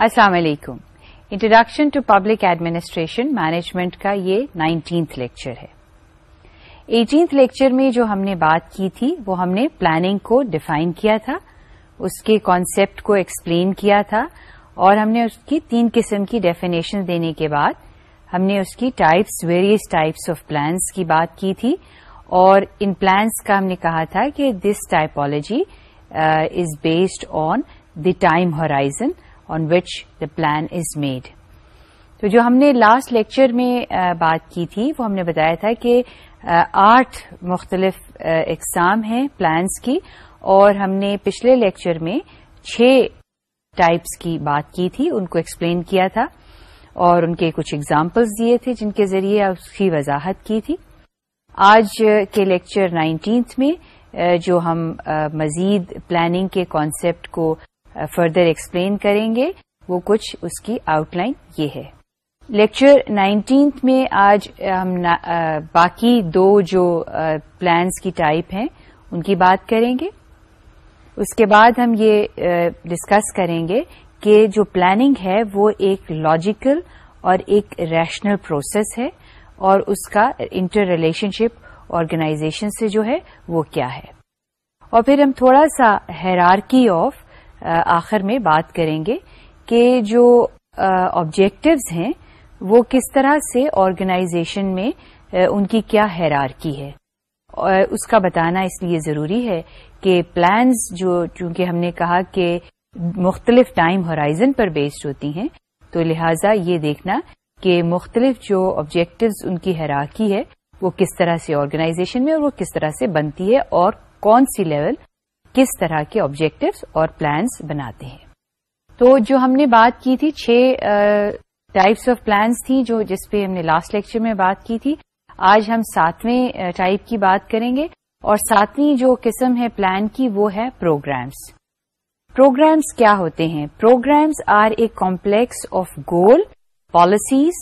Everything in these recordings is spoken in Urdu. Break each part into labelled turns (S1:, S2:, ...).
S1: السلام علیکم۔ Introduction to public administration management کا یہ نائنٹینتھ لیکچر ہے۔ ایٹینتھ لیکچر میں جو ہم نے بات کی تھی، وہ ہم نے پلاننگ کو ڈیفائن کیا تھا، اس کے کانسیپٹ کو ایکسپلین کیا تھا، اور ہم نے اس کی تین قسم کی ڈیفینیشن دینے کے بعد ہم نے اس کی types various types of plans کی بات کی تھی۔ اور ان پلانس کا ہم نے کہا تھا کہ this typology is based on the time horizon on which the plan is made تو جو ہم نے لاسٹ لیکچر میں بات کی تھی، وہ ہم نے بتایا تھا کہ آٹھ مختلف اقسام ہیں پلانس کی، اور ہم نے پچھلے لیکچر میں چھ ٹائپس کی بات کی تھی، ان کو ایکسپلین کیا تھا، اور ان کے کچھ اگزامپلس دیے تھے جن کے ذریعے اس کی وضاحت کی تھی۔ آج کے لیکچر نائنٹینتھ میں جو ہم مزید پلاننگ کے کانسیپٹ کو فردر ایکسپلین کریں گے، وہ کچھ اس کی آؤٹ لائن یہ ہے۔ لیکچر نائنٹینتھ میں آج ہم باقی دو جو پلانس کی ٹائپ ہیں، ان کی بات کریں گے۔ اس کے بعد ہم یہ ڈسکس کریں گے کہ جو پلاننگ ہے، وہ ایک لاجیکل اور ایک ریشنل پروسیس ہے، اور اس کا انٹر ریلیشن شپ آرگنائزیشن سے جو ہے، وہ کیا ہے۔ اور پھر ہم تھوڑا سا ہیرارکی آف آخر میں بات کریں گے کہ جو آبجیکٹوز ہیں، وہ کس طرح سے آرگنائزیشن میں ان کی کیا ہیرارکی ہے۔ اس کا بتانا اس لیے ضروری ہے کہ پلانز جو، چونکہ ہم نے کہا کہ مختلف ٹائم ہورائزن پر بیسڈ ہوتی ہیں، تو لہذا یہ دیکھنا کہ مختلف جو آبجیکٹوز ان کی حیراکی ہے، وہ کس طرح سے آرگنائزیشن میں اور وہ کس طرح سے بنتی ہے اور کون سی لیول کس طرح کے آبجیکٹوز اور پلانس بناتے ہیں۔ تو جو ہم نے بات کی تھی، چھ ٹائپس آف پلانس تھیں جو جس پہ ہم نے لاسٹ لیکچر میں بات کی تھی۔ آج ہم ساتویں ٹائپ کی بات کریں گے۔ اور ساتویں جو قسم ہے پلان کی، وہ ہے پروگرامس پروگرامس کیا ہوتے ہیں؟ Programs are a complex of goal policies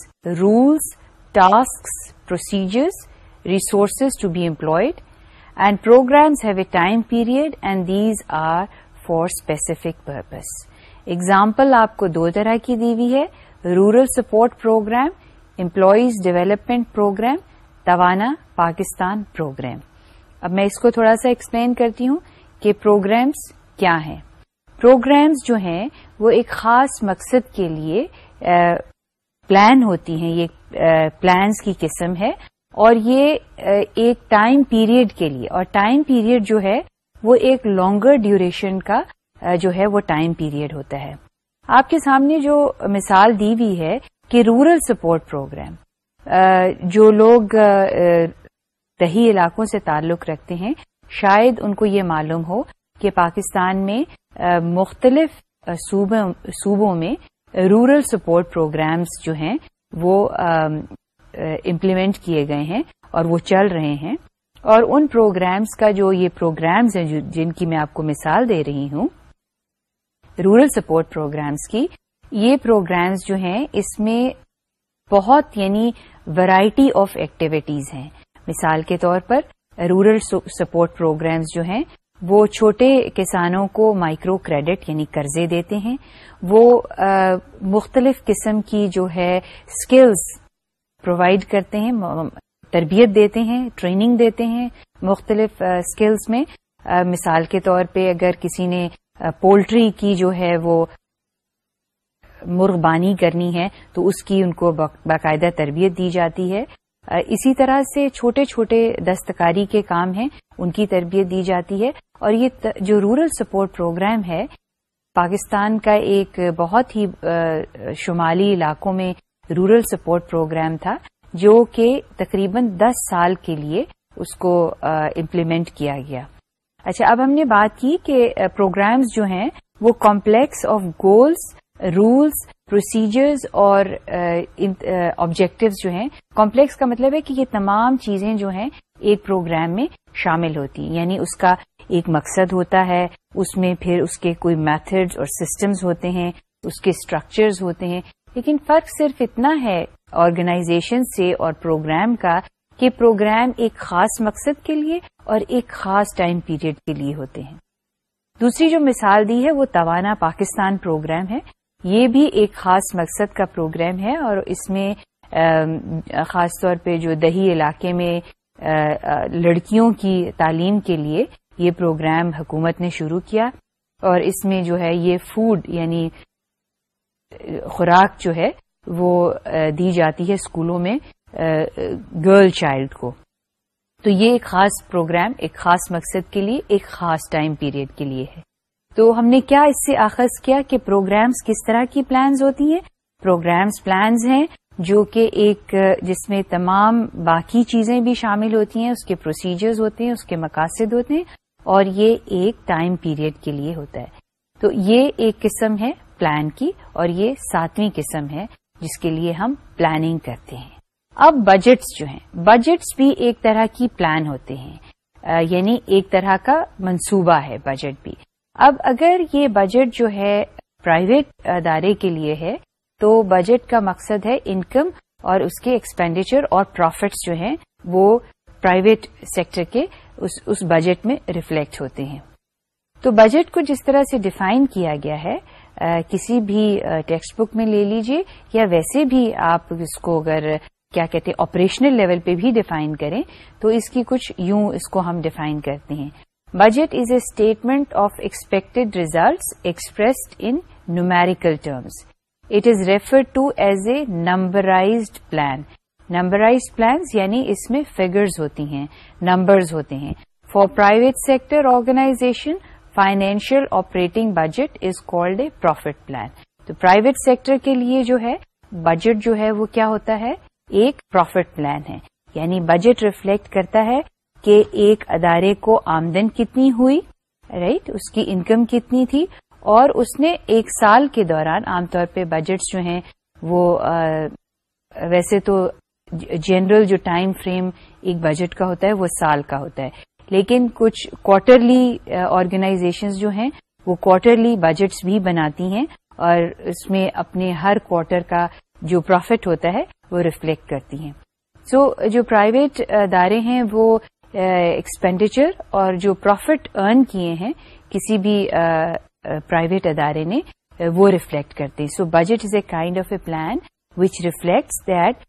S1: rules task procedures resources to be employed and programs have a time period and these are for specific purpose example آپ کو دو طرح کی دی ہوئی ہے rural support program employees development program Tawana Pakistan program اب میں اس کو تھوڑا سا ایکسپلین کرتی ہوں کہ پروگرامس کیا ہیں پروگرامز جو ہیں وہ ایک خاص مقصد کے لیے پلان ہوتی ہیں یہ پلانس کی قسم ہے اور یہ ایک ٹائم پیریڈ کے لیے، اور ٹائم پیریڈ جو ہے، وہ ایک لانگر ڈیوریشن کا جو ہے، وہ ٹائم پیریڈ ہوتا ہے۔ آپ کے سامنے جو مثال دی ہوئی ہے کہ رورل سپورٹ پروگرام جو لوگ دہی علاقوں سے تعلق رکھتے ہیں، شاید ان کو یہ معلوم ہو کہ پاکستان میں مختلف صوبوں میں رورل سپورٹ پروگرامز جو ہیں، وہ امپلیمنٹ کیے گئے ہیں اور وہ چل رہے ہیں۔ اور ان پروگرامز کا جو یہ پروگرامز ہیں جن کی میں آپ کو مثال دے رہی ہوں رورل سپورٹ پروگرامز کی، یہ پروگرامز جو ہیں، اس میں بہت یعنی ورائٹی آف ایکٹیویٹیز ہیں۔ مثال کے طور پر رورل سپورٹ پروگرامز جو ہیں، وہ چھوٹے کسانوں کو مائکرو کریڈٹ یعنی قرضے دیتے ہیں۔ وہ مختلف قسم کی جو ہے اسکلز پرووائڈ کرتے ہیں تربیت دیتے ہیں ٹریننگ دیتے ہیں مختلف اسکلز میں۔ مثال کے طور پہ اگر کسی نے پولٹری کی جو ہے وہ مرغبانی کرنی ہے، تو اس کی ان کو باقاعدہ تربیت دی جاتی ہے۔ اسی طرح سے چھوٹے چھوٹے دستکاری کے کام ہیں، ان کی تربیت دی جاتی ہے۔ اور یہ جو رورل سپورٹ پروگرام ہے، پاکستان کا ایک بہت ہی شمالی علاقوں میں رورل سپورٹ پروگرام تھا جو کہ تقریباً دس سال کے لیے اس کو امپلیمنٹ کیا گیا۔ اچھا اب ہم نے بات کی کہ پروگرامز جو ہیں وہ complex of goals rules procedures اور آبجیکٹوز جو ہیں کمپلیکس کا مطلب ہے کہ یہ تمام چیزیں جو ہیں ایک پروگرام میں شامل ہوتی ہیں۔ یعنی اس کا ایک مقصد ہوتا ہے، اس میں پھر اس کے کوئی میتھڈز اور سسٹمز ہوتے ہیں، اس کے اسٹرکچرز ہوتے ہیں۔ لیکن فرق صرف اتنا ہے آرگنائزیشن سے اور پروگرام کا کہ پروگرام ایک خاص مقصد کے لیے اور ایک خاص ٹائم پیریڈ کے لیے ہوتے ہیں۔ دوسری جو مثال دی ہے وہ توانا پاکستان پروگرام ہے۔ یہ بھی ایک خاص مقصد کا پروگرام ہے اور اس میں خاص طور پہ جو دہی علاقے میں لڑکیوں کی تعلیم کے لیے یہ پروگرام حکومت نے شروع کیا اور اس میں جو ہے یہ فوڈ یعنی خوراک جو ہے وہ دی جاتی ہے اسکولوں میں گرل چائلڈ کو۔ تو یہ ایک خاص پروگرام، ایک خاص مقصد کے لیے، ایک خاص ٹائم پیریڈ کے لیے ہے۔ تو ہم نے کیا اس سے آخذ کیا کہ پروگرامز کس طرح کی پلانز ہوتی ہیں؟ پروگرامز پلانز ہیں جو کہ ایک جس میں تمام باقی چیزیں بھی شامل ہوتی ہیں، اس کے پروسیجرز ہوتے ہیں، اس کے مقاصد ہوتے ہیں اور یہ ایک ٹائم پیریڈ کے لیے ہوتا ہے۔ تو یہ ایک قسم ہے پلان کی اور یہ ساتویں قسم ہے جس کے لیے ہم پلاننگ کرتے ہیں۔ اب بجٹس جو ہیں بجٹس بھی ایک طرح کی پلان ہوتے ہیں۔ یعنی ایک طرح کا منصوبہ ہے بجٹ بھی۔ اب اگر یہ بجٹ جو ہے پرائیویٹ ادارے کے لیے ہے، تو بجٹ کا مقصد ہے انکم اور اس کے ایکسپینڈیچر اور پروفٹس جو ہیں، وہ پرائیویٹ سیکٹر کے اس اس بجٹ میں ریفلیکٹ ہوتے ہیں۔ تو بجٹ کو جس طرح سے ڈیفائن کیا گیا ہے کسی بھی ٹیکسٹ بک میں لے لیجیے یا ویسے بھی آپ اس کو اگر، کیا کہتے ہیں آپریشنل لیول پہ بھی ڈیفائن کریں، تو اس کی کچھ یوں اس کو ہم ڈیفائن کرتے ہیں۔ Budget is a statement of expected results expressed in numerical terms it is refer to as a numberized plan numberize plans یعنی اس میں فگرز ہوتی ہیں نمبرز ہوتے ہیں۔ For private sector organization financial operating budget is called a profit plan. تو پرائیویٹ سیکٹر کے لیے جو ہے، بجٹ جو ہے، وہ کیا ہوتا ہے؟ ایک پروفٹ پلان ہے۔ یعنی بجٹ ریفلیکٹ کرتا ہے کہ ایک ادارے کو آمدن کتنی ہوئی رائٹ اس کی انکم کتنی تھی، اور اس نے ایک سال کے دوران عام طور پہ بجٹس جو ہیں، وہ ویسے تو جنرل جو ٹائم فریم ایک بجٹ کا ہوتا ہے، وہ سال کا ہوتا ہے۔ لیکن کچھ کوارٹرلی آرگنائزیشنز uh, جو ہیں وہ کوارٹرلی بجٹس بھی بناتی ہیں اور اس میں اپنے ہر کوارٹر کا جو پروفٹ ہوتا ہے وہ ریفلیکٹ کرتی ہیں۔ سو so, جو پرائیویٹ ادارے uh, ہیں وہ uh, ایکسپینڈیچر اور جو پروفٹ ارن کیے ہیں کسی بھی پرائیویٹ ادارے نے وہ ریفلیکٹ کرتے so budget is a kind of a plan which reflects that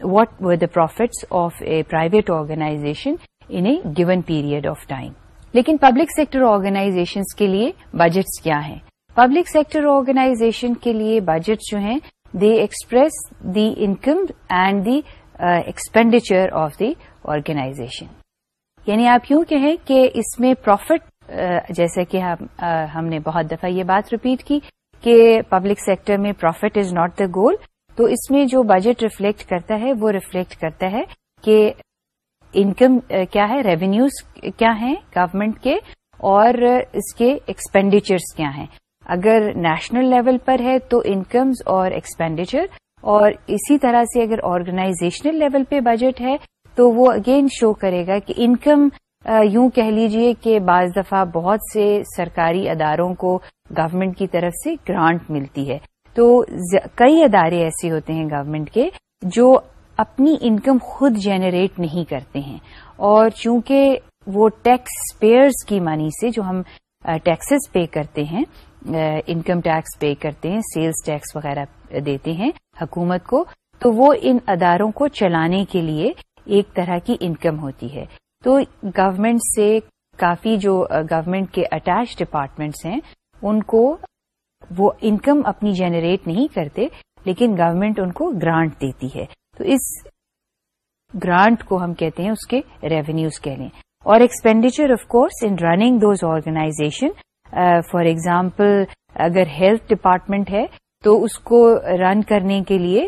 S1: what were the profits of a private organization in a given period of time لیکن پبلک سیکٹر آرگنائزیشنس کے لیے بجٹس کیا ہیں؟ پبلک سیکٹر آرگنائزیشن کے لیے بجٹ جو ہیں they express the income and the expenditure of the organization یعنی آپ یوں کہیں کہ اس میں پروفٹ uh, جیسے کہ uh, ہم نے بہت دفعہ یہ بات ریپیٹ کی کہ پبلک سیکٹر میں profit is not the goal تو اس میں جو بجٹ ریفلیکٹ کرتا ہے، وہ ریفلیکٹ کرتا ہے کہ انکم eh, کیا ہے ریونیوز کیا ہیں گورمنٹ کے اور اس کے ایکسپینڈیچرس کیا ہیں۔ اگر نیشنل لیول پر ہے تو انکمز اور ایکسپینڈیچر اور اسی طرح سے اگر آرگنائزیشنل لیول پہ بجٹ ہے تو وہ اگین شو کرے گا کہ انکم eh, یوں کہہ لیجیے کہ بعض دفعہ بہت سے سرکاری اداروں کو گورنمنٹ کی طرف سے گرانٹ ملتی ہے۔ تو کئی ادارے ایسے ہوتے ہیں گورنمنٹ کے جو اپنی انکم خود جنریٹ نہیں کرتے ہیں۔ اور چونکہ وہ ٹیکس پیئرز کی منی سے جو ہم ٹیکسز پے کرتے ہیں انکم ٹیکس پے کرتے ہیں سیلز ٹیکس وغیرہ دیتے ہیں حکومت کو، تو وہ ان اداروں کو چلانے کے لیے ایک طرح کی انکم ہوتی ہے۔ تو گورنمنٹ سے کافی جو گورنمنٹ کے اٹیچ ڈپارٹمنٹس ہیں، ان کو وہ انکم اپنی جنریٹ نہیں کرتے، لیکن گورنمنٹ ان کو گرانٹ دیتی ہے۔ تو اس گرانٹ کو ہم کہتے ہیں اس کے ریونیوز کہہ لیں اور expenditure of course in running those organization for example اگر ہیلتھ ڈپارٹمنٹ ہے تو اس کو رن کرنے کے لیے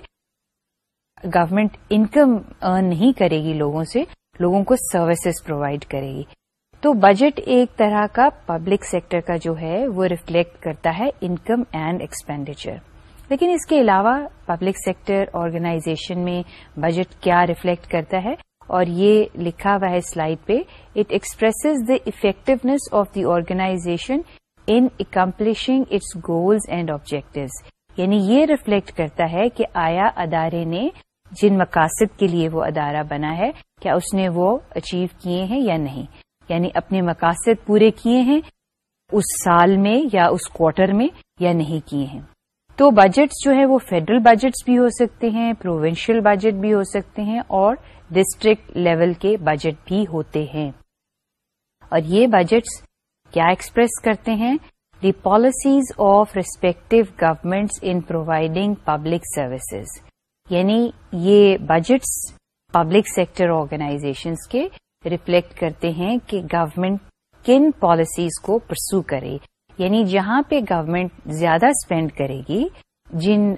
S1: گورمنٹ انکم ارن نہیں کرے گی لوگوں سے، لوگوں کو سروسز پرووائڈ کرے گی۔ تو بجٹ ایک طرح کا پبلک سیکٹر کا جو ہے وہ ریفلیکٹ کرتا ہے انکم اینڈ ایکسپینڈیچر لیکن اس کے علاوہ پبلک سیکٹر آرگنائزیشن میں بجٹ کیا ریفلیکٹ کرتا ہے اور یہ لکھا ہوا ہے سلائڈ پہ it expresses the effectiveness of the organization in accomplishing its goals and objectives یعنی یہ ریفلیکٹ کرتا ہے کہ آیا ادارے نے جن مقاصد کے لیے وہ ادارہ بنا ہے، کیا اس نے وہ اچیو کیے ہیں یا نہیں؟ یعنی اپنے مقاصد پورے کیے ہیں، اس سال میں یا اس کوارٹر میں یا نہیں کیے ہیں؟ تو بجٹس جو ہے وہ فیڈرل بجٹس بھی ہو سکتے ہیں پروونشل بجٹ بھی ہو سکتے ہیں اور ڈسٹرکٹ لیول کے بجٹ بھی ہوتے ہیں۔ اور یہ بجٹس کیا ایکسپریس کرتے ہیں؟ The policies of respective governments in providing public services یعنی یہ بجٹس پبلک سیکٹر آرگنائزیشنس کے ریفلیکٹ کرتے ہیں کہ گورمنٹ کن پالیسیز کو پرسو کرے۔ یعنی جہاں پہ گورنمنٹ زیادہ اسپینڈ کرے گی، جن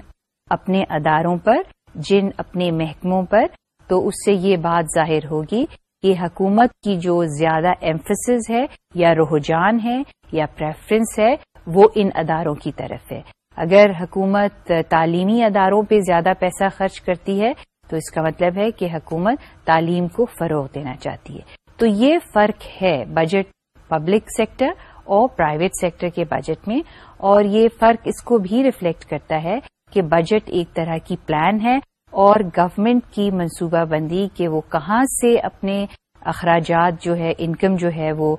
S1: اپنے اداروں پر، جن اپنے محکموں پر، تو اس سے یہ بات ظاہر ہوگی کہ حکومت کی جو زیادہ ایمفسز ہے، یا رجحان ہے، یا پریفرنس ہے، وہ ان اداروں کی طرف ہے۔ اگر حکومت تعلیمی اداروں پہ زیادہ پیسہ خرچ کرتی ہے، تو اس کا مطلب ہے کہ حکومت تعلیم کو فروغ دینا چاہتی ہے۔ تو یہ فرق ہے بجٹ پبلک سیکٹر اور پرائیویٹ سیکٹر کے بجٹ میں اور یہ فرق اس کو بھی ریفلیکٹ کرتا ہے کہ بجٹ ایک طرح کی پلان ہے اور گورنمنٹ کی منصوبہ بندی کہ وہ کہاں سے اپنے اخراجات جو ہے انکم جو ہے وہ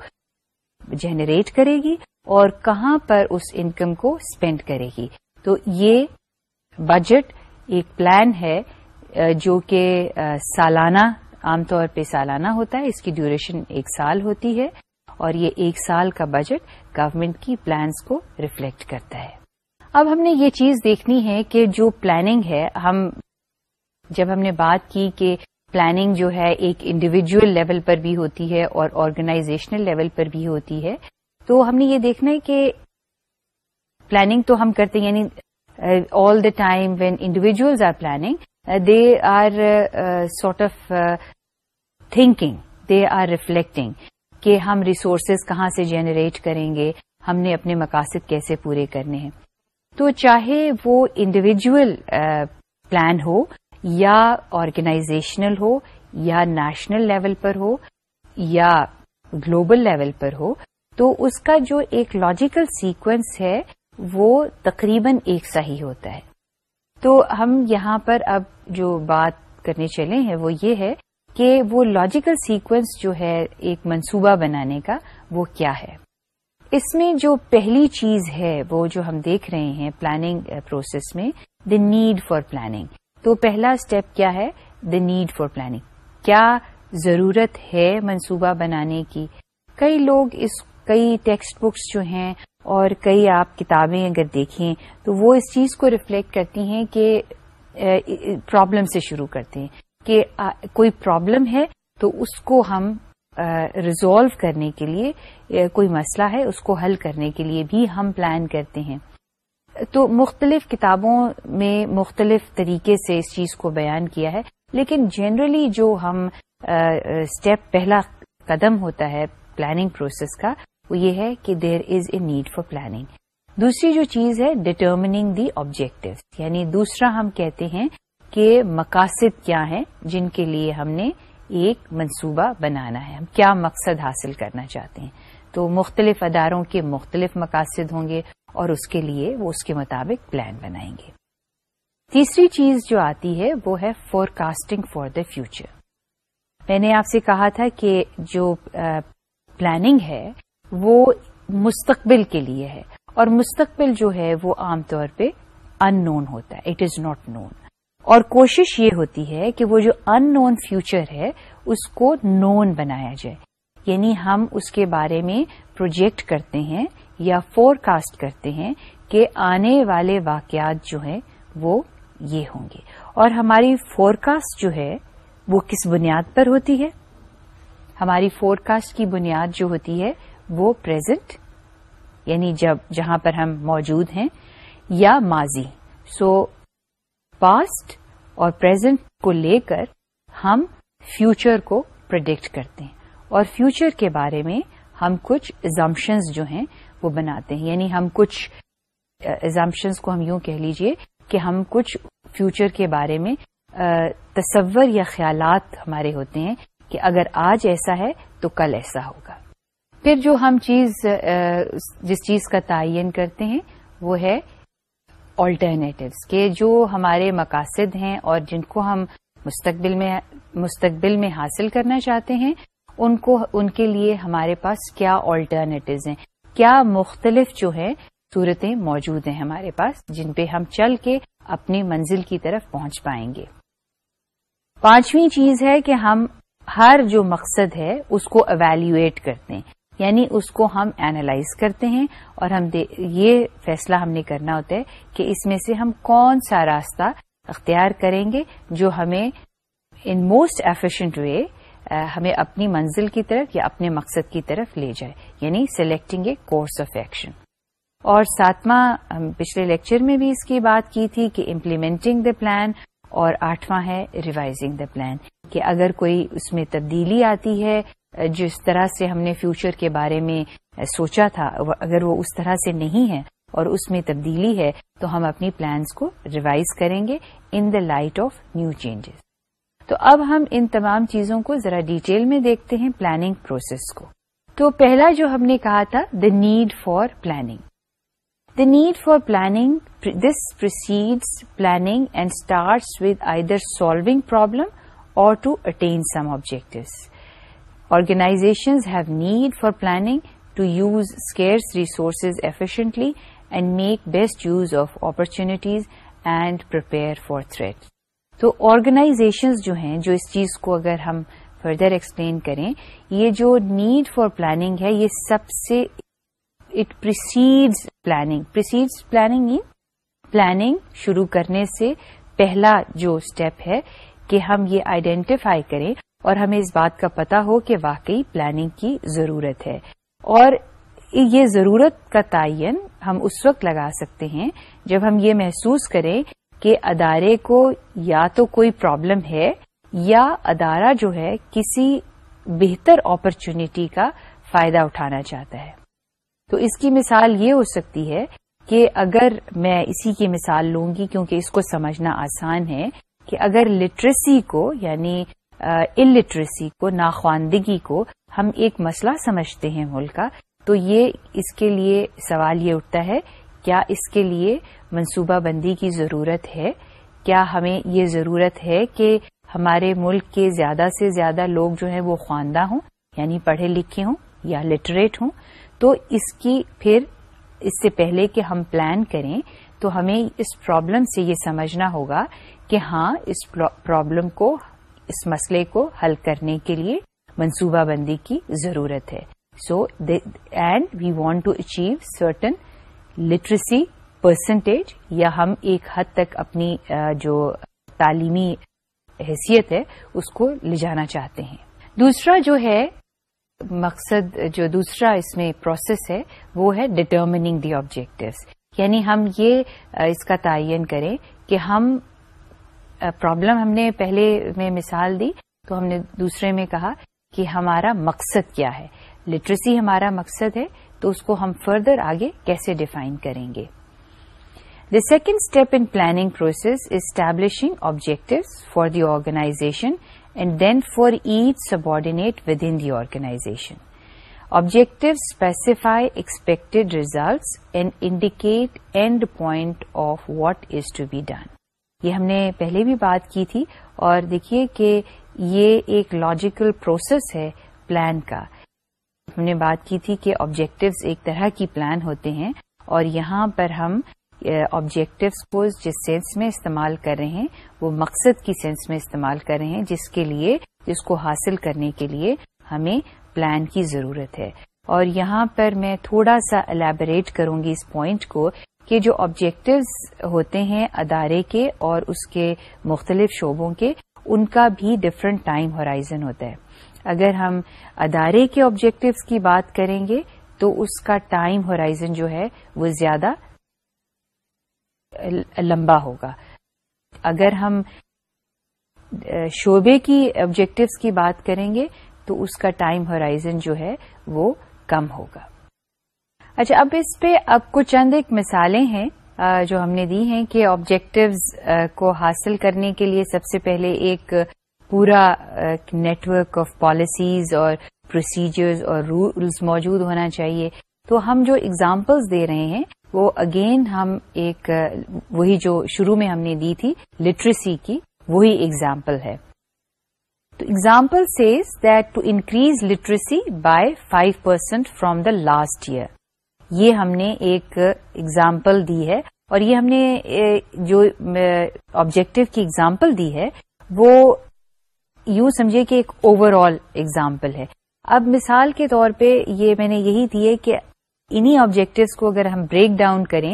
S1: جنریٹ کرے گی اور کہاں پر اس انکم کو اسپینڈ کرے گی۔ تو یہ بجٹ ایک پلان ہے جو کہ سالانہ، عام طور پہ سالانہ ہوتا ہے، اس کی ڈیوریشن ایک سال ہوتی ہے۔ اور یہ ایک سال کا بجٹ گورنمنٹ کی پلانس کو ریفلیکٹ کرتا ہے۔ اب ہم نے یہ چیز دیکھنی ہے کہ جو پلاننگ ہے، ہم جب ہم نے بات کی کہ پلاننگ جو ہے ایک انڈیویجل لیول پر بھی ہوتی ہے اور آرگنائزیشنل لیول پر بھی ہوتی ہے، تو ہم نے یہ دیکھنا ہے کہ پلاننگ تو ہم کرتے ہیں یعنی all the time when individuals are planning they are sort of thinking they are reflecting کہ ہم ریسورسز کہاں سے جنریٹ کریں گے، ہم نے اپنے مقاصد کیسے پورے کرنے ہیں۔ تو چاہے وہ انڈیویجل پلان uh, ہو یا آرگنائزیشنل ہو یا نیشنل لیول پر ہو یا گلوبل لیول پر ہو، تو اس کا جو ایک لاجیکل سیکوینس ہے، وہ تقریباً ایک سا ہی ہوتا ہے۔ تو ہم یہاں پر اب جو بات کرنے چلے ہیں، وہ یہ ہے کہ وہ لاجیکل سیکوینس جو ہے ایک منصوبہ بنانے کا وہ کیا ہے۔ اس میں جو پہلی چیز ہے وہ جو ہم دیکھ رہے ہیں پلاننگ پروسیس میں دا نیڈ فار پلاننگ تو پہلا اسٹیپ کیا ہے؟ دا نیڈ فار پلاننگ کیا ضرورت ہے منصوبہ بنانے کی؟ کئی لوگ اس، کئی ٹیکسٹ بکس جو ہیں اور کئی آپ کتابیں اگر دیکھیں تو وہ اس چیز کو ریفلیکٹ کرتی ہیں کہ پرابلم سے شروع کرتے ہیں۔ کہ کوئی پرابلم ہے تو اس کو ہم ریزالو کرنے کے لیے کوئی مسئلہ ہے اس کو حل کرنے کے لیے بھی ہم پلان کرتے ہیں۔ تو مختلف کتابوں میں مختلف طریقے سے اس چیز کو بیان کیا ہے، لیکن جنرلی جو ہم اسٹیپ پہلا قدم ہوتا ہے پلاننگ پروسیس کا، وہ یہ ہے کہ there is a need for planning دوسری جو چیز ہے ڈٹرمنگ دی آبجیکٹو یعنی دوسرا ہم کہتے ہیں کہ مقاصد کیا ہیں جن کے لیے ہم نے ایک منصوبہ بنانا ہے؟ ہم کیا مقصد حاصل کرنا چاہتے ہیں؟ تو مختلف اداروں کے مختلف مقاصد ہوں گے اور اس کے لیے وہ اس کے مطابق پلان بنائیں گے۔ تیسری چیز جو آتی ہے وہ ہے forecasting for the future میں نے آپ سے کہا تھا کہ جو پلاننگ ہے وہ مستقبل کے لیے ہے اور مستقبل جو ہے وہ عام طور پہ ان نون ہوتا ہے۔ اٹ از ناٹ نون اور کوشش یہ ہوتی ہے کہ وہ جو ان نون فیوچر ہے، اس کو نون بنایا جائے۔ یعنی ہم اس کے بارے میں پروجیکٹ کرتے ہیں یا فور کاسٹ کرتے ہیں کہ آنے والے واقعات جو ہیں، وہ یہ ہوں گے۔ اور ہماری فور کاسٹ جو ہے، وہ کس بنیاد پر ہوتی ہے؟ ہماری فور کاسٹ کی بنیاد جو ہوتی ہے، وہ پریزنٹ یعنی جب، جہاں پر ہم موجود ہیں، یا ماضی۔ سو پاسٹ اور پریزنٹ کو لے کر ہم فیوچر کو پرڈکٹ کرتے ہیں۔ اور فیوچر کے بارے میں ہم کچھ ایزامپشنز جو ہیں وہ بناتے ہیں۔ یعنی ہم کچھ ایزامپشنز کو ہم یوں کہہ لیجیے کہ ہم کچھ فیوچر کے بارے میں تصور یا خیالات ہمارے ہوتے ہیں کہ اگر آج ایسا ہے تو کل ایسا ہوگا۔ پھر جو ہم چیز جس چیز کا تعین کرتے ہیں وہ ہے آلٹرنیٹوز کہ جو ہمارے مقاصد ہیں اور جن کو ہم مستقبل میں مستقبل میں حاصل کرنا چاہتے ہیں، ان کو ان کے لیے ہمارے پاس کیا آلٹرنیٹوز ہیں؟ کیا مختلف جو ہے صورتیں موجود ہیں ہمارے پاس جن پہ ہم چل کے اپنی منزل کی طرف پہنچ پائیں گے؟ پانچویں چیز ہے کہ ہم ہر جو مقصد ہے اس کو اویلیویٹ کرتے ہیں۔ یعنی اس کو ہم اینالائز کرتے ہیں اور ہم یہ فیصلہ ہم نے کرنا ہوتا ہے کہ اس میں سے ہم کون سا راستہ اختیار کریں گے جو ہمیں ان موسٹ ایفیشینٹ وے ہمیں اپنی منزل کی طرف یا اپنے مقصد کی طرف لے جائے یعنی selecting a course of action اور ساتواں، ہم پچھلے لیکچر میں بھی اس کی بات کی تھی کہ امپلیمنٹنگ دا پلان اور آٹھواں ہے ریوائزنگ دا پلان کہ اگر کوئی اس میں تبدیلی آتی ہے جس طرح سے ہم نے فیوچر کے بارے میں سوچا تھا اگر وہ اس طرح سے نہیں ہے اور اس میں تبدیلی ہے، تو ہم اپنی پلانس کو ریوائز کریں گے in the light of new changes تو اب ہم ان تمام چیزوں کو ذرا ڈیٹیل میں دیکھتے ہیں پلاننگ پروسیس کو۔ تو پہلا جو ہم نے کہا تھا the need for planning the need for planning this precedes planning and starts with either solving problem اور to attain some objectives Organizations have need for planning to use scarce resources efficiently and make best use of opportunities and prepare for threats. تو آرگنائزیشنز جو ہیں، جو اس چیز کو اگر ہم فردر ایکسپلین کریں، یہ جو نیڈ فار پلاننگ ہے، یہ سب سے it precedes planning precedes planning planning شروع کرنے سے پہلا جو اسٹیپ ہے کہ ہم یہ آئیڈینٹیفائی کریں اور ہمیں اس بات کا پتا ہو کہ واقعی پلاننگ کی ضرورت ہے۔ اور یہ ضرورت کا تعین ہم اس وقت لگا سکتے ہیں جب ہم یہ محسوس کریں کہ ادارے کو یا تو کوئی پرابلم ہے یا ادارہ جو ہے کسی بہتر اپرچونٹی کا فائدہ اٹھانا چاہتا ہے۔ تو اس کی مثال یہ ہو سکتی ہے کہ اگر میں اسی کی مثال لوں گی کیونکہ اس کو سمجھنا آسان ہے کہ اگر لٹریسی کو یعنی الٹریسی کو، ناخواندگی کو ہم ایک مسئلہ سمجھتے ہیں ملک کا۔ تو یہ اس کے لیے سوال یہ اٹھتا ہے، کیا اس کے لیے منصوبہ بندی کی ضرورت ہے؟ کیا ہمیں یہ ضرورت ہے کہ ہمارے ملک کے زیادہ سے زیادہ لوگ جو ہیں وہ خواندہ ہوں یعنی پڑھے لکھے ہوں یا لٹریٹ ہوں؟ تو اس کی پھر اس سے پہلے کہ ہم پلان کریں، تو ہمیں اس پرابلم سے یہ سمجھنا ہوگا کہ ہاں اس پرابلم کو اس مسئلے کو حل کرنے کے لیے منصوبہ بندی کی ضرورت ہے۔ So and we want to achieve certain literacy percentage یا ہم ایک حد تک اپنی جو تعلیمی حیثیت ہے، اس کو لے جانا چاہتے ہیں۔ دوسرا جو ہے، مقصد، جو دوسرا اس میں پروسیس ہے، وہ ہے ڈٹرمنگ دی آبجیکٹوس یعنی ہم یہ اس کا تعین کریں کہ ہم پرابلم ہم نے پہلے میں مثال دی تو ہم نے دوسرے میں کہا کہ ہمارا مقصد کیا ہے۔ لٹریسی ہمارا مقصد ہے تو اس کو ہم فردر آگے کیسے ڈیفائن کریں گے؟ The second step in planning process establishing objective for the organization and then for each subordinate within the organization objective specify expected results and indicate end point of what is to be done یہ ہم نے پہلے بھی بات کی تھی اور دیکھیے کہ یہ ایک لاجیکل پروسیس ہے پلان کا۔ ہم نے بات کی تھی کہ آبجیکٹوز ایک طرح کی پلان ہوتے ہیں اور یہاں پر ہم آبجیکٹوز کو جس سینس میں استعمال کر رہے ہیں، وہ مقصد کی سینس میں استعمال کر رہے ہیں، جس کے لیے، جس کو حاصل کرنے کے لیے ہمیں پلان کی ضرورت ہے۔ اور یہاں پر میں تھوڑا سا الیبوریٹ کروں گی اس پوائنٹ کو کہ جو آبجیکٹوز ہوتے ہیں ادارے کے اور اس کے مختلف شعبوں کے، ان کا بھی ڈفرنٹ ٹائم ہورائزن ہوتا ہے۔ اگر ہم ادارے کے آبجیکٹوز کی بات کریں گے، تو اس کا ٹائم ہورائزن جو ہے، وہ زیادہ لمبا ہوگا۔ اگر ہم شعبے کی آبجیکٹوز کی بات کریں گے، تو اس کا ٹائم ہورائزن جو ہے، وہ کم ہوگا۔ اچھا اب اس پہ اب کچھ چند ایک مثالیں ہیں جو ہم نے دی ہیں کہ آبجیکٹوز کو حاصل کرنے کے لیے سب سے پہلے ایک پورا نیٹ ورک آف پالیسیز اور پروسیجرز اور رولز موجود ہونا چاہیے۔ تو ہم جو اگزامپلز دے رہے ہیں، وہ اگین ہم ایک وہی جو شروع میں ہم نے دی تھی لٹریسی کی، وہی اگزامپل ہے۔ تو example says that to increase literacy by five percent from the last year یہ ہم نے ایک اگزامپل دی ہے اور یہ ہم نے جو آبجیکٹو کی اگزامپل دی ہے، وہ یوں سمجھے کہ ایک اوور آل اگزامپل ہے۔ اب مثال کے طور پہ یہ میں نے یہی دی ہے کہ انہی آبجیکٹوز کو اگر ہم بریک ڈاؤن کریں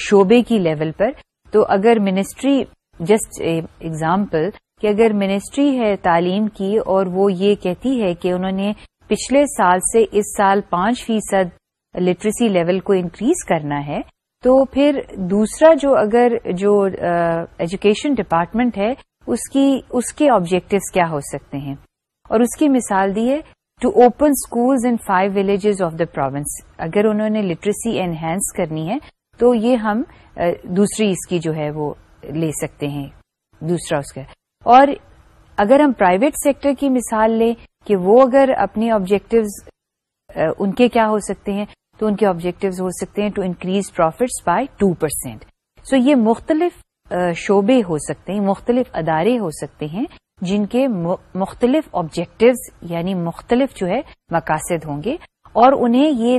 S1: شعبے کی لیول پر، تو اگر منسٹری جسٹ ایگزامپل کہ اگر منسٹری ہے تعلیم کی اور وہ یہ کہتی ہے کہ انہوں نے پچھلے سال سے اس سال پانچ فیصد لٹریسی لیول کو انکریز کرنا ہے، تو پھر دوسرا جو اگر جو ایجوکیشن ڈپارٹمنٹ ہے، اس کی، اس کے آبجیکٹوز کیا ہو سکتے ہیں؟ اور اس کی مثال دی ہے to open schools in five villages of the province اگر انہوں نے لٹریسی انہینس کرنی ہے، تو یہ ہم دوسری اس کی جو ہے وہ لے سکتے ہیں، دوسرا اس کا۔ اور اگر ہم پرائیویٹ سیکٹر کی مثال لیں کہ وہ اگر اپنے آبجیکٹوز ان کے کیا ہو سکتے ہیں، تو ان کے آبجیکٹوز ہو سکتے ہیں to increase profits by two percent so یہ مختلف شعبے ہو سکتے ہیں، مختلف ادارے ہو سکتے ہیں جن کے مختلف آبجیکٹوز یعنی مختلف جو ہے مقاصد ہوں گے اور انہیں یہ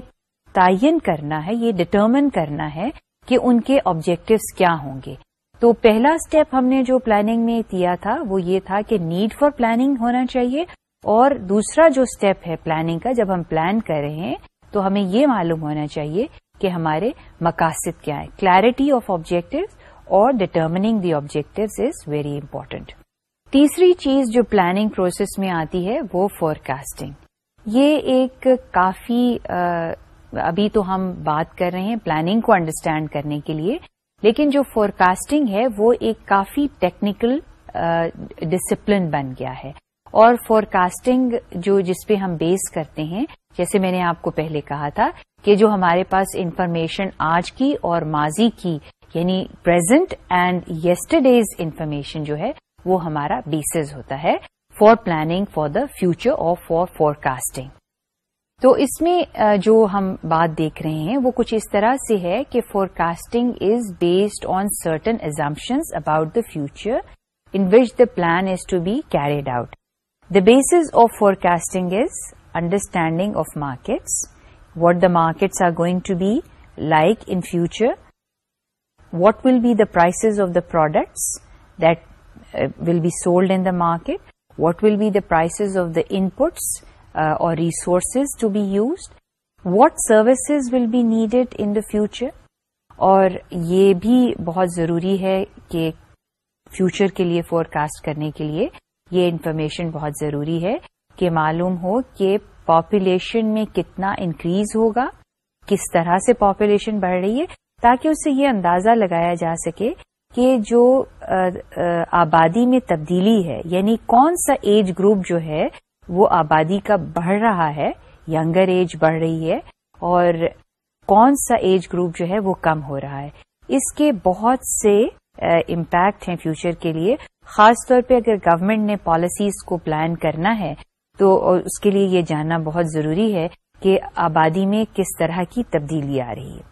S1: تعین کرنا ہے، یہ ڈٹرمن کرنا ہے کہ ان کے آبجیکٹوز کیا ہوں گے۔ تو پہلا اسٹیپ ہم نے جو پلاننگ میں دیا تھا وہ یہ تھا کہ نیڈ فار پلاننگ ہونا چاہیے اور دوسرا جو اسٹیپ ہے پلاننگ کا جب ہم پلان کر رہے ہیں تو ہمیں یہ معلوم ہونا چاہیے کہ ہمارے مقاصد کیا ہیں۔ کلیرٹی آف آبجیکٹو اور determining the objective is very important تیسری چیز جو پلاننگ پروسیس میں آتی ہے وہ فور کاسٹنگ یہ ایک کافی ابھی تو ہم بات کر رہے ہیں پلاننگ کو انڈرسٹینڈ کرنے کے لیے۔ لیکن جو فور کاسٹنگ ہے وہ ایک کافی ٹیکنیکل ڈسپلن بن گیا ہے۔ اور فور کاسٹنگ جو جس پہ ہم بیس کرتے ہیں، جیسے میں نے آپ کو پہلے کہا تھا کہ جو ہمارے پاس انفارمیشن آج کی اور ماضی کی یعنی پرزینٹ اینڈ یسٹرڈیز انفارمیشن جو ہے، وہ ہمارا بیسز ہوتا ہے for planning for the future of for forecasting تو اس میں جو ہم بات دیکھ رہے ہیں، وہ کچھ اس طرح سے ہے کہ forecasting is based on certain assumptions about the future in which the plan is to be carried out the basis of forecasting is understanding of markets what the markets are going to be like in future what will be the prices of the products that will be sold in the market what will be the prices of the inputs اور resources to be used what services will be needed in the future اور یہ بھی بہت ضروری ہے کہ فیوچر کے لیے فور کاسٹ کرنے کے لیے یہ انفارمیشن بہت ضروری ہے کہ معلوم ہو کہ پاپولیشن میں کتنا انکریز ہوگا، کس طرح سے پاپولیشن بڑھ رہی ہے، تاکہ اس سے یہ اندازہ لگایا جا سکے کہ جو آبادی میں تبدیلی ہے یعنی کون سا ایج گروپ جو ہے وہ آبادی کا بڑھ رہا ہے ینگر ایج بڑھ رہی ہے، اور کون سا ایج گروپ جو ہے وہ کم ہو رہا ہے۔ اس کے بہت سے امپیکٹ ہیں فیوچر کے لیے۔ خاص طور پہ اگر گورنمنٹ نے پالیسیز کو پلان کرنا ہے، تو اس کے لیے یہ جاننا بہت ضروری ہے کہ آبادی میں کس طرح کی تبدیلی آ رہی ہے۔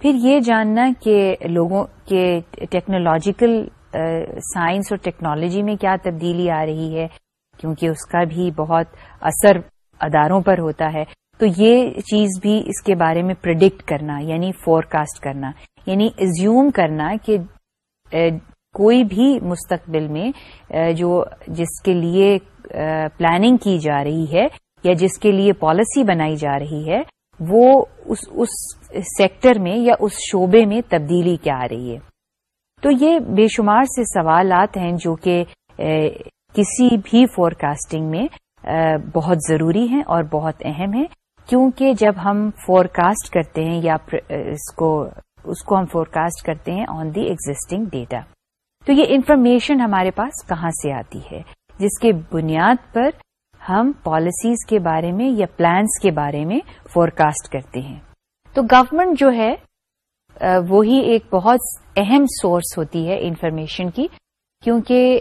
S1: پھر یہ جاننا کہ لوگوں کے ٹیکنالوجیکل سائنس اور ٹیکنالوجی میں کیا تبدیلی آ رہی ہے۔ کیونکہ اس کا بھی بہت اثر اداروں پر ہوتا ہے۔ تو یہ چیز بھی اس کے بارے میں پرڈکٹ کرنا یعنی فور کاسٹ کرنا یعنی ایزیوم کرنا کہ کوئی بھی مستقبل میں جو جس کے لیے پلاننگ کی جا رہی ہے یا جس کے لیے پالیسی بنائی جا رہی ہے، وہ اس اس سیکٹر میں یا اس شعبے میں تبدیلی کیا آ رہی ہے۔ تو یہ بے شمار سے سوالات ہیں جو کہ کسی بھی فور کاسٹنگ میں بہت ضروری ہیں اور بہت اہم ہیں۔ کیونکہ جب ہم فور کاسٹ کرتے ہیں یا اس کو اس کو ہم فور کاسٹ کرتے ہیں آن دی ایگزٹنگ ڈیٹا تو یہ انفارمیشن ہمارے پاس کہاں سے آتی ہے؟ جس کے بنیاد پر ہم پالیسیز کے بارے میں یا پلانس کے بارے میں فور کاسٹ کرتے ہیں۔ تو گورمنٹ جو ہے وہی ایک بہت اہم سورس ہوتی ہے انفارمیشن کی، کیونکہ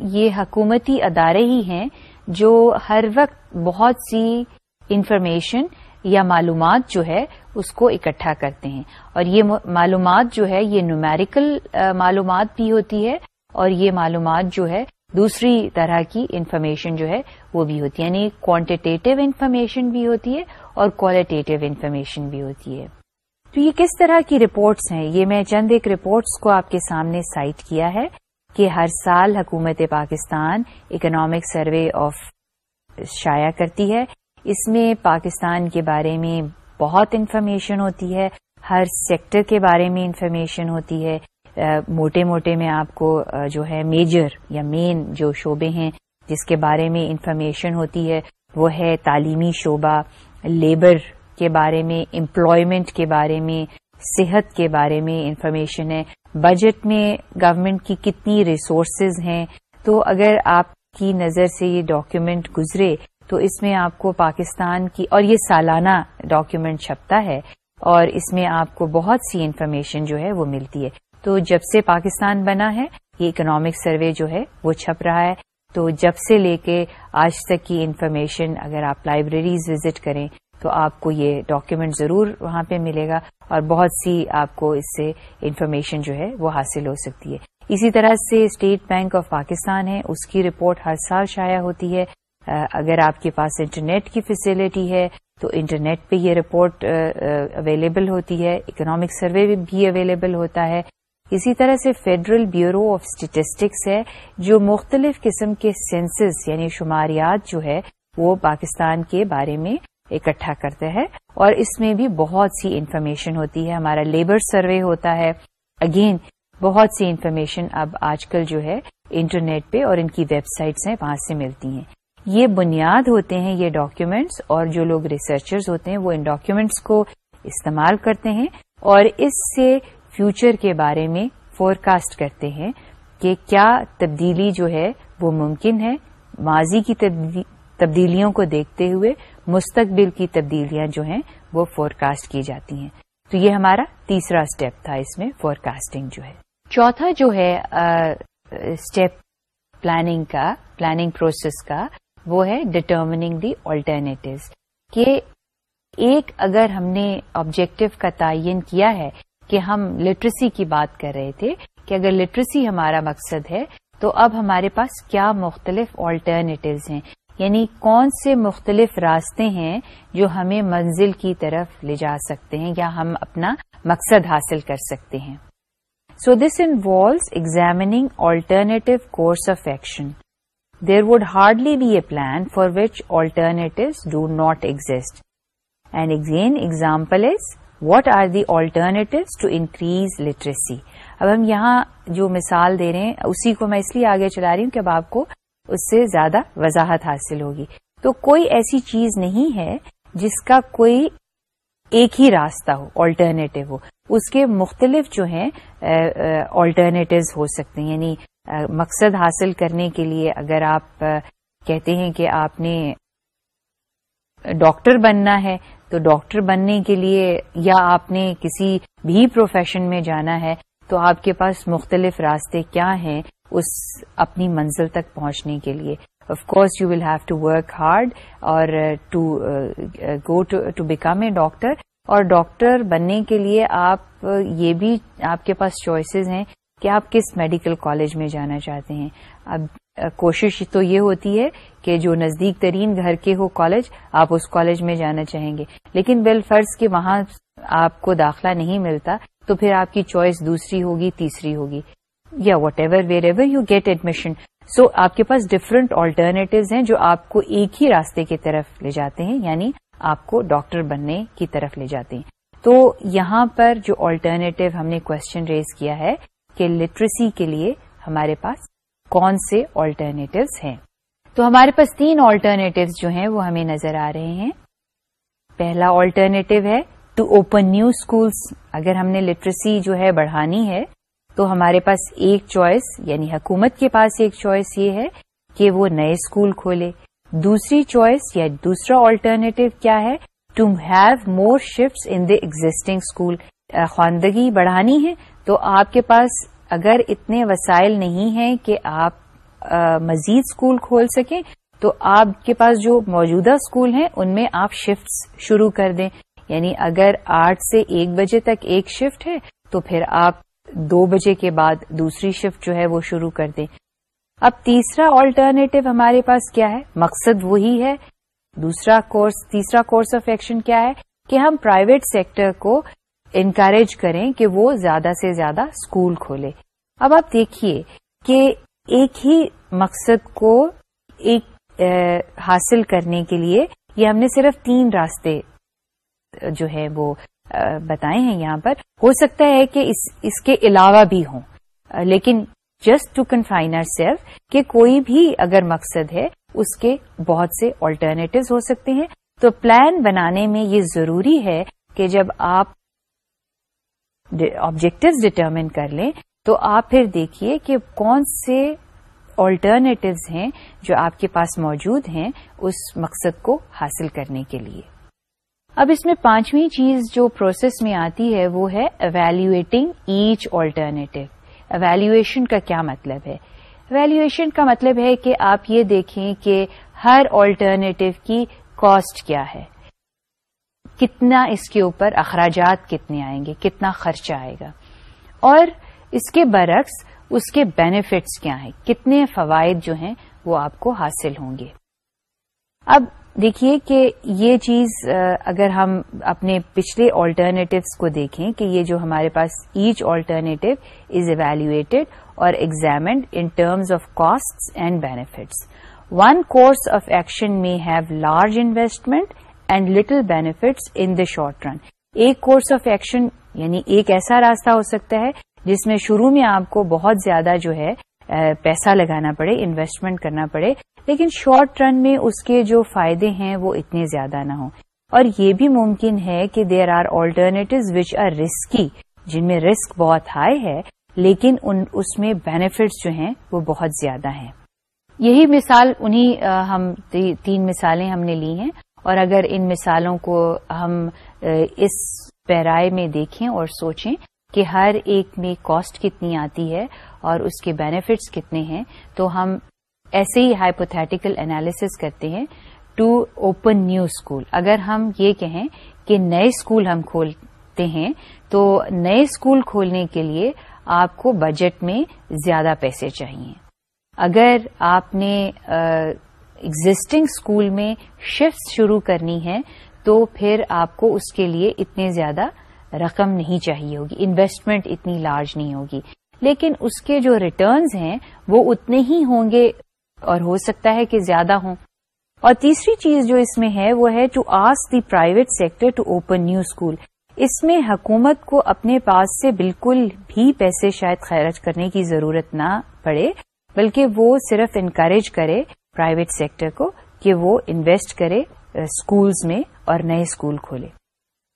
S1: یہ حکومتی ادارے ہی ہیں جو ہر وقت بہت سی انفارمیشن یا معلومات جو ہے اس کو اکٹھا کرتے ہیں۔ اور یہ معلومات جو ہے، یہ نومیریکل معلومات بھی ہوتی ہے اور یہ معلومات جو ہے دوسری طرح کی انفارمیشن جو ہے وہ بھی ہوتی ہے۔ یعنی کوانٹیٹیو انفارمیشن بھی ہوتی ہے اور کوالٹیٹیو انفارمیشن بھی ہوتی ہے۔ تو یہ کس طرح کی رپورٹس ہیں؟ یہ میں چند ایک رپورٹس کو آپ کے سامنے سائٹ کیا ہے۔ کہ ہر سال حکومت پاکستان اکنامک سروے آف شائع کرتی ہے۔ اس میں پاکستان کے بارے میں بہت انفارمیشن ہوتی ہے، ہر سیکٹر کے بارے میں انفارمیشن ہوتی ہے۔ موٹے موٹے میں آپ کو جو ہے میجر یا مین جو شعبے ہیں جس کے بارے میں انفارمیشن ہوتی ہے، وہ ہے تعلیمی شعبہ لیبر کے بارے میں امپلائمنٹ کے بارے میں، صحت کے بارے میں انفارمیشن ہے۔ بجٹ میں گورنمنٹ کی کتنی ریسورسز ہیں، تو اگر آپ کی نظر سے یہ ڈاکیومنٹ گزرے، تو اس میں آپ کو پاکستان کی، اور یہ سالانہ ڈاکیومنٹ چھپتا ہے، اور اس میں آپ کو بہت سی انفارمیشن جو ہے وہ ملتی ہے۔ تو جب سے پاکستان بنا ہے، یہ اکنامک سروے جو ہے وہ چھپ رہا ہے۔ تو جب سے لے کے آج تک کی انفارمیشن اگر آپ لائبریریز وزٹ کریں تو آپ کو یہ ڈاکیومنٹ ضرور وہاں پہ ملے گا اور بہت سی آپ کو اس سے انفارمیشن جو ہے وہ حاصل ہو سکتی ہے۔ اسی طرح سے اسٹیٹ بینک آف پاکستان ہے، اس کی رپورٹ ہر سال شائع ہوتی ہے۔ اگر آپ کے پاس انٹرنیٹ کی فیسلٹی ہے تو انٹرنیٹ پہ یہ رپورٹ اویلیبل ہوتی ہے۔ اکنامک سروے بھی اویلیبل ہوتا ہے۔ اسی طرح سے فیڈرل بیورو آف اسٹیٹسٹکس ہے، جو مختلف قسم کے سینسز یعنی شماریات جو ہے وہ پاکستان کے بارے میں اکٹھا کرتے ہیں اور اس میں بھی بہت سی انفارمیشن ہوتی ہے۔ ہمارا لیبر سروے ہوتا ہے۔ اگین بہت سی انفارمیشن اب آج کل جو ہے انٹرنیٹ پہ اور ان کی ویب سائٹس ہیں، وہاں سے ملتی ہیں۔ یہ بنیاد ہوتے ہیں، یہ ڈاکیومینٹس اور جو لوگ ریسرچرز ہوتے ہیں، وہ ان ڈاکیومینٹس کو استعمال کرتے ہیں اور اس سے فیوچر کے بارے میں فور کاسٹ کرتے ہیں کہ کیا تبدیلی جو ہے وہ ممکن ہے۔ ماضی کی تبدیلیوں کو دیکھتے ہوئے مستقبل کی تبدیلیاں جو ہیں وہ فور کاسٹ کی جاتی ہیں۔ تو یہ ہمارا تیسرا اسٹیپ تھا، اس میں فور کاسٹنگ جو ہے۔ چوتھا جو ہے اسٹیپ پلاننگ کا پلاننگ پروسیس کا، وہ ہے ڈٹرمنگ دی آلٹرنیٹیوز کہ ایک اگر ہم نے آبجیکٹو کا تعین کیا ہے کہ ہم لٹریسی کی بات کر رہے تھے، کہ اگر لٹریسی ہمارا مقصد ہے تو اب ہمارے پاس کیا مختلف آلٹرنیٹیوز ہیں۔ یعنی کون سے مختلف راستے ہیں جو ہمیں منزل کی طرف لے جا سکتے ہیں یا ہم اپنا مقصد حاصل کر سکتے ہیں۔ So this involves examining alternative course of action there would hardly be a plan for which alternatives do not exist and exam example is what are the alternatives to increase literacy اب ہم یہاں جو مثال دے رہے ہیں، اسی کو میں اس لیے آگے چلا رہی ہوں کہ اب آپ کو اس سے زیادہ وضاحت حاصل ہوگی۔ تو کوئی ایسی چیز نہیں ہے جس کا کوئی ایک ہی راستہ ہو آلٹرنیٹو ہو۔ اس کے مختلف جو ہیں آلٹرنیٹوز ہو سکتے ہیں۔ یعنی مقصد حاصل کرنے کے لیے اگر آپ کہتے ہیں کہ آپ نے ڈاکٹر بننا ہے، تو ڈاکٹر بننے کے لیے یا آپ نے کسی بھی پروفیشن میں جانا ہے، تو آپ کے پاس مختلف راستے کیا ہیں۔ اس اپنی منزل تک پہنچنے کے لیے۔ Of course you will have to work hard اور to go to become a doctor اور ڈاکٹر بننے کے لیے آپ uh, یہ بھی آپ کے پاس چوائسیز ہیں کہ آپ کس میڈیکل کالج میں جانا چاہتے ہیں۔ اب uh, کوشش تو یہ ہوتی ہے کہ جو نزدیک ترین گھر کے ہو کالج آپ اس کالج میں جانا چاہیں گے۔ لیکن بل فرض کے وہاں آپ کو داخلہ نہیں ملتا تو پھر آپ کی چوائس دوسری ہوگی، تیسری ہوگی۔ یا whatever wherever you get admission so آپ کے پاس ڈفرنٹ آلٹرنیٹیوز ہیں جو آپ کو ایک ہی راستے کی طرف لے جاتے ہیں یعنی آپ کو ڈاکٹر بننے کی طرف لے جاتے ہیں۔ تو یہاں پر جو آلٹرنیٹو ہم نے کوشچن ریز کیا ہے کہ لٹریسی کے لیے ہمارے پاس کون سے آلٹرنیٹوز ہیں۔ تو ہمارے پاس تین آلٹرنیٹوز جو ہیں وہ ہمیں نظر آ رہے ہیں۔ پہلا آلٹرنیٹو ہے ٹو اوپن نیو اسکولس اگر ہم نے لٹریسی جو ہے بڑھانی ہے تو ہمارے پاس ایک چوائس یعنی حکومت کے پاس ایک چوائس یہ ہے کہ وہ نئے اسکول کھولے۔ دوسری چوائس یا دوسرا آلٹرنیٹو کیا ہے؟ To have more shift in the existing school خواندگی بڑھانی ہے۔ تو آپ کے پاس اگر اتنے وسائل نہیں ہیں کہ آپ مزید اسکول کھول سکیں، تو آپ کے پاس جو موجودہ اسکول ہیں، ان میں آپ شفٹ شروع کر دیں۔ یعنی اگر آٹھ سے ایک بجے تک ایک شفٹ ہے، تو پھر آپ دو بجے کے بعد دوسری شفٹ جو ہے وہ شروع کر دیں۔ اب تیسرا آلٹرنیٹو ہمارے پاس کیا ہے؟ مقصد وہی ہے۔ دوسرا کورس تیسرا کورس آف ایکشن کیا ہے؟ کہ ہم پرائیویٹ سیکٹر کو انکریج کریں کہ وہ زیادہ سے زیادہ اسکول کھولے۔ اب آپ دیکھیے کہ ایک ہی مقصد کو ایک حاصل کرنے کے لیے یہ ہم نے صرف تین راستے جو ہے وہ بتائے ہیں یہاں پر، ہو سکتا ہے کہ اس اس کے علاوہ بھی ہوں۔ لیکن جسٹ ٹو کنفائن سیلف کہ کوئی بھی اگر مقصد ہے، اس کے بہت سے آلٹرنیٹوز ہو سکتے ہیں۔ تو پلان بنانے میں یہ ضروری ہے کہ جب آپ آبجیکٹوز ڈٹرمن کر لیں، تو آپ پھر دیکھیے کہ کون سے آلٹرنیٹوز ہیں جو آپ کے پاس موجود ہیں اس مقصد کو حاصل کرنے کے لیے۔ اب اس میں پانچویں چیز جو پروسیس میں آتی ہے وہ ہے ایویلویٹنگ ایچ آلٹرنیٹو ایویلویشن کا کیا مطلب ہے؟ ایویلویشن کا مطلب ہے کہ آپ یہ دیکھیں کہ ہر آلٹرنیٹو کی کاسٹ کیا ہے۔ کتنا اس کے اوپر اخراجات کتنے آئیں گے؟ کتنا خرچہ آئے گا؟ اور اس کے برعکس اس کے بینیفٹس کیا ہیں؟ کتنے فوائد جو ہیں وہ آپ کو حاصل ہوں گے۔ اب دیکھیے کہ یہ چیز اگر ہم اپنے پچھلے آلٹرنیٹوس کو دیکھیں کہ یہ جو ہمارے پاس ایچ آلٹرنیٹو از ایویلویٹڈ اور examined in terms of cost and benefits one course of action میں have large investment and little benefits in the short run ایک کورس آف ایکشن یعنی ایک ایسا راستہ ہو سکتا ہے جس میں شروع میں آپ کو بہت زیادہ جو ہے پیسہ لگانا پڑے انویسٹمنٹ کرنا پڑے لیکن شارٹ رن میں اس کے جو فائدے ہیں وہ اتنے زیادہ نہ ہوں۔ اور یہ بھی ممکن ہے کہ there are alternatives which are risky جن میں رسک بہت ہائی ہے، لیکن ان، اس میں بینیفٹس جو ہیں وہ بہت زیادہ ہیں۔ یہی مثال، انہی ہم تین مثالیں ہم نے لی ہیں۔ اور اگر ان مثالوں کو ہم اس پیرائے میں دیکھیں اور سوچیں کہ ہر ایک میں کاسٹ کتنی آتی ہے اور اس کے بینیفٹس کتنے ہیں، تو ہم ایسے ہی ہائپوتھیٹیکل انالیس کرتے ہیں ٹو اوپن نیو اسکول اگر ہم یہ کہیں کہ نئے اسکول ہم کھولتے ہیں، تو نئے اسکول کھولنے کے لیے آپ کو بجٹ میں زیادہ پیسے چاہیے۔ اگر آپ نے ایگزٹنگ اسکول میں شفٹ شروع کرنی ہے تو پھر آپ کو اس کے لیے اتنے زیادہ رقم نہیں چاہیے ہوگی انویسٹمنٹ اتنی لارج نہیں ہوگی۔ لیکن اس کے جو ریٹرنز ہیں، وہ اتنے ہی ہوں گے اور ہو سکتا ہے کہ زیادہ ہوں۔ اور تیسری چیز جو اس میں ہے وہ ہے to ask the private sector to open new school اس میں حکومت کو اپنے پاس سے بالکل بھی پیسے شاید خیرج کرنے کی ضرورت نہ پڑے، بلکہ وہ صرف انکریج کرے پرائیویٹ سیکٹر کو کہ وہ انویسٹ کرے uh, اسکولز میں اور نئے اسکول کھولے۔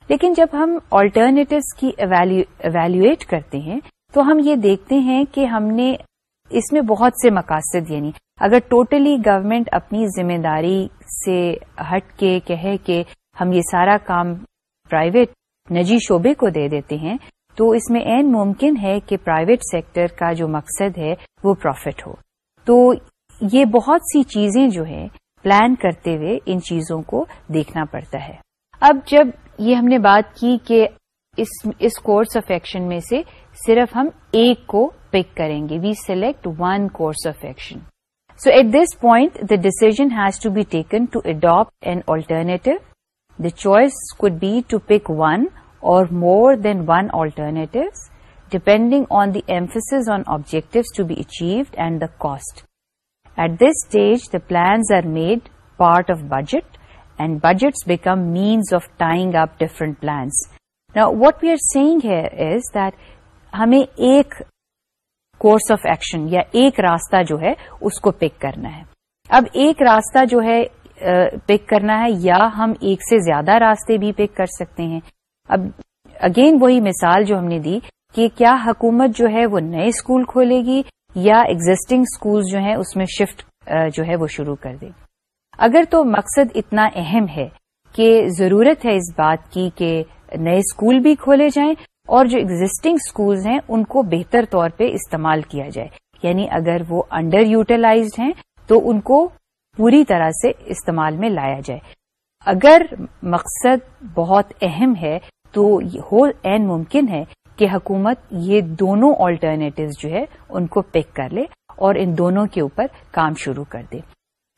S1: لیکن جب ہم آلٹرنیٹوز کی ایویلویٹ کرتے ہیں، تو ہم یہ دیکھتے ہیں کہ ہم نے اس میں بہت سے مقاصد یعنی اگر ٹوٹلی گورنمنٹ اپنی ذمہ داری سے ہٹ کے کہے کہ ہم یہ سارا کام پرائیویٹ نجی شعبے کو دے دیتے ہیں، تو اس میں این ممکن ہے کہ پرائیویٹ سیکٹر کا جو مقصد ہے وہ پروفٹ ہو۔ تو یہ بہت سی چیزیں جو ہے پلان کرتے ہوئے ان چیزوں کو دیکھنا پڑتا ہے۔ اب جب یہ ہم نے بات کی کہ اس کورس آف ایکشن میں سے صرف ہم ایک کو پک کریں گے we select one course of action so at this point the decision has to be taken to adopt an alternative the choice could be to pick one اور more than one alternative depending on the emphasis on objective to be achieved and the cost At this stage, the plans are made part of budget, and budgets become means of tying up different plans. Now, what we are saying here is that ہمیں ایک کورس آف ایکشن یا ایک راستہ جو ہے اس کو پک کرنا ہے۔ اب ایک راستہ جو ہے پک کرنا ہے یا ہم ایک سے زیادہ راستے بھی پک کر سکتے ہیں۔ اب اگین وہی مثال جو ہم نے دی کہ کیا حکومت جو ہے وہ نئے اسکول کھولے گی یا ایگزٹنگ اسکول جو ہیں اس میں شفٹ جو ہے وہ شروع کر دیں اگر تو مقصد اتنا اہم ہے کہ ضرورت ہے اس بات کی کہ نئے اسکول بھی کھولے جائیں اور جو ایگزٹنگ اسکولز ہیں، ان کو بہتر طور پہ استعمال کیا جائے۔ یعنی اگر وہ انڈر یوٹیلائزڈ ہیں، تو ان کو پوری طرح سے استعمال میں لایا جائے۔ اگر مقصد بہت اہم ہے، تو ہو این ممکن ہے کہ حکومت یہ دونوں آلٹرنیٹوز جو ہے، ان کو پک کر لے اور ان دونوں کے اوپر کام شروع کر دیں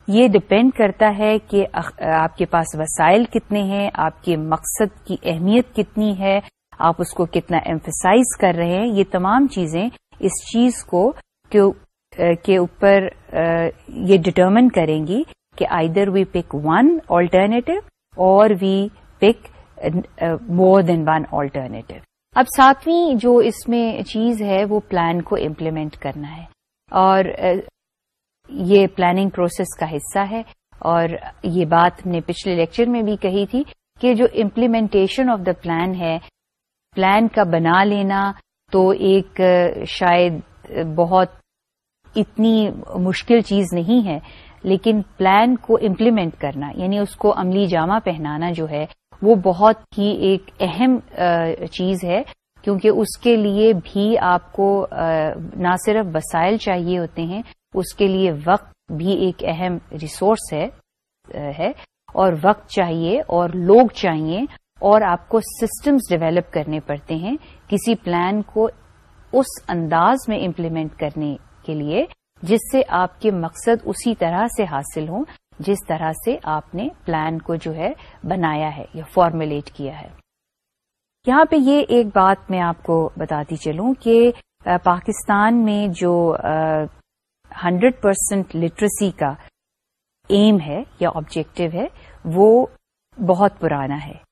S1: یہ ڈپینڈ کرتا ہے کہ آپ کے پاس وسائل کتنے ہیں، آپ کے مقصد کی اہمیت کتنی ہے آپ اس کو کتنا ایمفسائز کر رہے ہیں، یہ تمام چیزیں اس چیز کو کے اوپر یہ ڈٹرمن کریں گی کہ آئی در وی پک ون آلٹرنیٹو اور وی پک مور دین ون آلٹرنیٹو اب ساتویں جو اس میں چیز ہے، وہ پلان کو امپلیمنٹ کرنا ہے۔ اور یہ پلاننگ پروسیس کا حصہ ہے۔ اور یہ بات ہم نے پچھلے لیکچر میں بھی کہی تھی کہ جو امپلیمنٹیشن آف دا پلان ہے پلان کا بنا لینا تو ایک شاید بہت اتنی مشکل چیز نہیں ہے، لیکن پلان کو امپلیمنٹ کرنا یعنی اس کو عملی جامہ پہنانا جو ہے، وہ بہت ہی ایک اہم چیز ہے، کیونکہ اس کے لیے بھی آپ کو نہ صرف وسائل چاہیے ہوتے ہیں، اس کے لیے وقت بھی ایک اہم ریسورس ہے، اور وقت چاہیے اور لوگ چاہیے اور آپ کو سسٹمز ڈیولپ کرنے پڑتے ہیں کسی پلان کو اس انداز میں امپلیمنٹ کرنے کے لیے، جس سے آپ کے مقصد اسی طرح سے حاصل ہوں، جس طرح سے آپ نے پلان کو جو ہے بنایا ہے یا فارمولیٹ کیا ہے۔ یہاں پہ یہ ایک بات میں آپ کو بتاتی چلوں کہ پاکستان میں جو ہنڈریڈ پرسینٹ لٹریسی کا ایم ہے یا آبجیکٹو ہے، وہ بہت پرانا ہے۔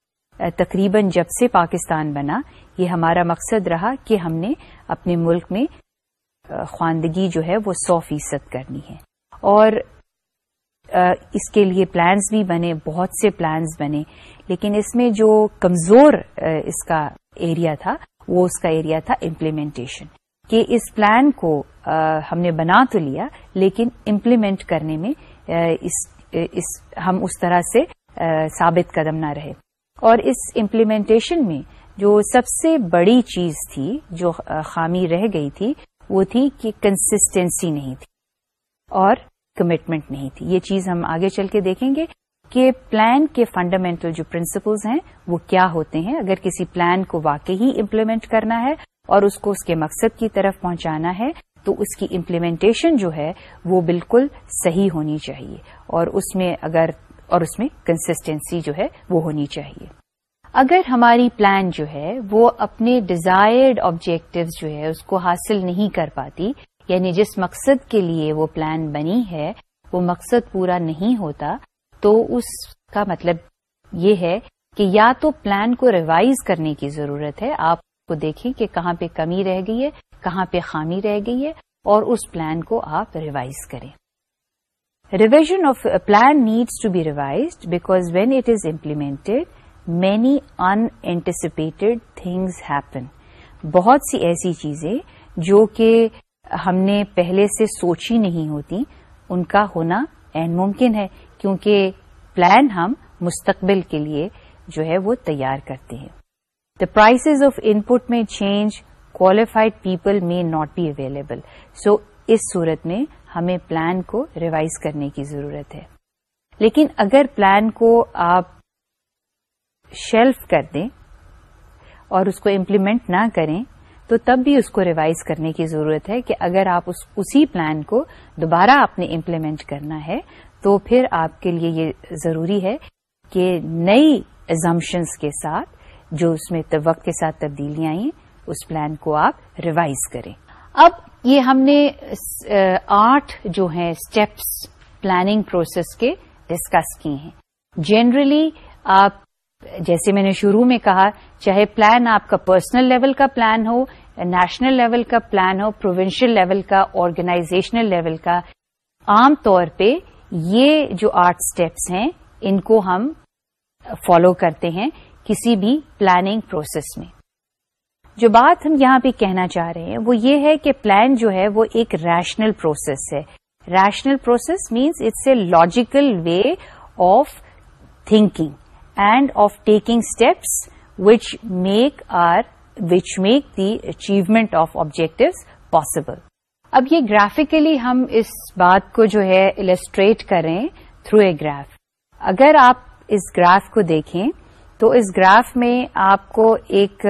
S1: تقریباً جب سے پاکستان بنا، یہ ہمارا مقصد رہا کہ ہم نے اپنے ملک میں خواندگی جو ہے وہ سو فیصد کرنی ہے۔ اور اس کے لیے پلانز بھی بنے، بہت سے پلانز بنے، لیکن اس میں جو کمزور اس کا ایریا تھا، وہ اس کا ایریا تھا امپلیمنٹیشن کہ اس پلان کو ہم نے بنا تو لیا، لیکن امپلیمنٹ کرنے میں اس اس، ہم اس طرح سے ثابت قدم نہ رہے۔ اور اس امپلیمنٹیشن میں جو سب سے بڑی چیز تھی، جو خامی رہ گئی تھی، وہ تھی کہ کنسسٹینسی نہیں تھی اور کمٹمنٹ نہیں تھی۔ یہ چیز ہم آگے چل کے دیکھیں گے کہ پلان کے فنڈامنٹل جو پرنسپلز ہیں، وہ کیا ہوتے ہیں۔ اگر کسی پلان کو واقعی امپلیمنٹ کرنا ہے اور اس کو اس کے مقصد کی طرف پہنچانا ہے، تو اس کی امپلیمنٹیشن جو ہے، وہ بالکل صحیح ہونی چاہیے۔ اور اس میں اگر اور اس میں کنسسٹینسی جو ہے وہ ہونی چاہیے۔ اگر ہماری پلان جو ہے وہ اپنے ڈیزائرڈ آبجیکٹو جو ہے اس کو حاصل نہیں کر پاتی یعنی جس مقصد کے لیے وہ پلان بنی ہے، وہ مقصد پورا نہیں ہوتا، تو اس کا مطلب یہ ہے کہ یا تو پلان کو ریوائز کرنے کی ضرورت ہے، آپ کو دیکھیں کہ کہاں پہ کمی رہ گئی ہے، کہاں پہ خامی رہ گئی ہے، اور اس پلان کو آپ ریوائز کریں۔ Revision of plan needs to be revised because when it is implemented many unanticipated things happen بہت سی ایسی چیزیں جو کہ ہم نے پہلے سے سوچی نہیں ہوتی، ان کا ہونا این ممکن ہے کیونکہ پلان ہم مستقبل کے لیے جو ہے وہ تیار کرتے ہیں۔ دا پرائسز آف ان پٹ میں change qualified people may not be available so اس صورت میں ہمیں پلان کو ریوائز کرنے کی ضرورت ہے۔ لیکن اگر پلان کو آپ شیلف کر دیں اور اس کو امپلیمنٹ نہ کریں، تو تب بھی اس کو ریوائز کرنے کی ضرورت ہے کہ اگر آپ اس، اسی پلان کو دوبارہ آپ نے امپلیمنٹ کرنا ہے، تو پھر آپ کے لیے یہ ضروری ہے کہ نئی ایزمپشنس کے ساتھ جو اس میں وقت کے ساتھ تبدیلیاں آئیں، اس پلان کو آپ ریوائز کریں۔ اب یہ ہم نے آٹھ جو ہیں اسٹیپس پلاننگ پروسیس کے ڈسکس کیے ہیں۔ جنرلی آپ، جیسے میں نے شروع میں کہا، چاہے پلان آپ کا پرسنل لیول کا پلان ہو نیشنل لیول کا پلان ہو پروونشل لیول کا آرگنائزیشنل لیول کا، عام طور پہ یہ جو آٹھ اسٹیپس ہیں، ان کو ہم فالو کرتے ہیں کسی بھی پلاننگ پروسیس میں۔ جو بات ہم یہاں پہ کہنا چاہ رہے ہیں، وہ یہ ہے کہ پلان جو ہے وہ ایک ریشنل پروسیس ہے۔ Rational process means it's a logical way of thinking and of taking steps which make or which make the achievement of objectives possible اب یہ گرافکلی ہم اس بات کو جو ہے السٹریٹ کریں تھرو اے گراف اگر آپ اس گراف کو دیکھیں تو اس گراف میں آپ کو ایک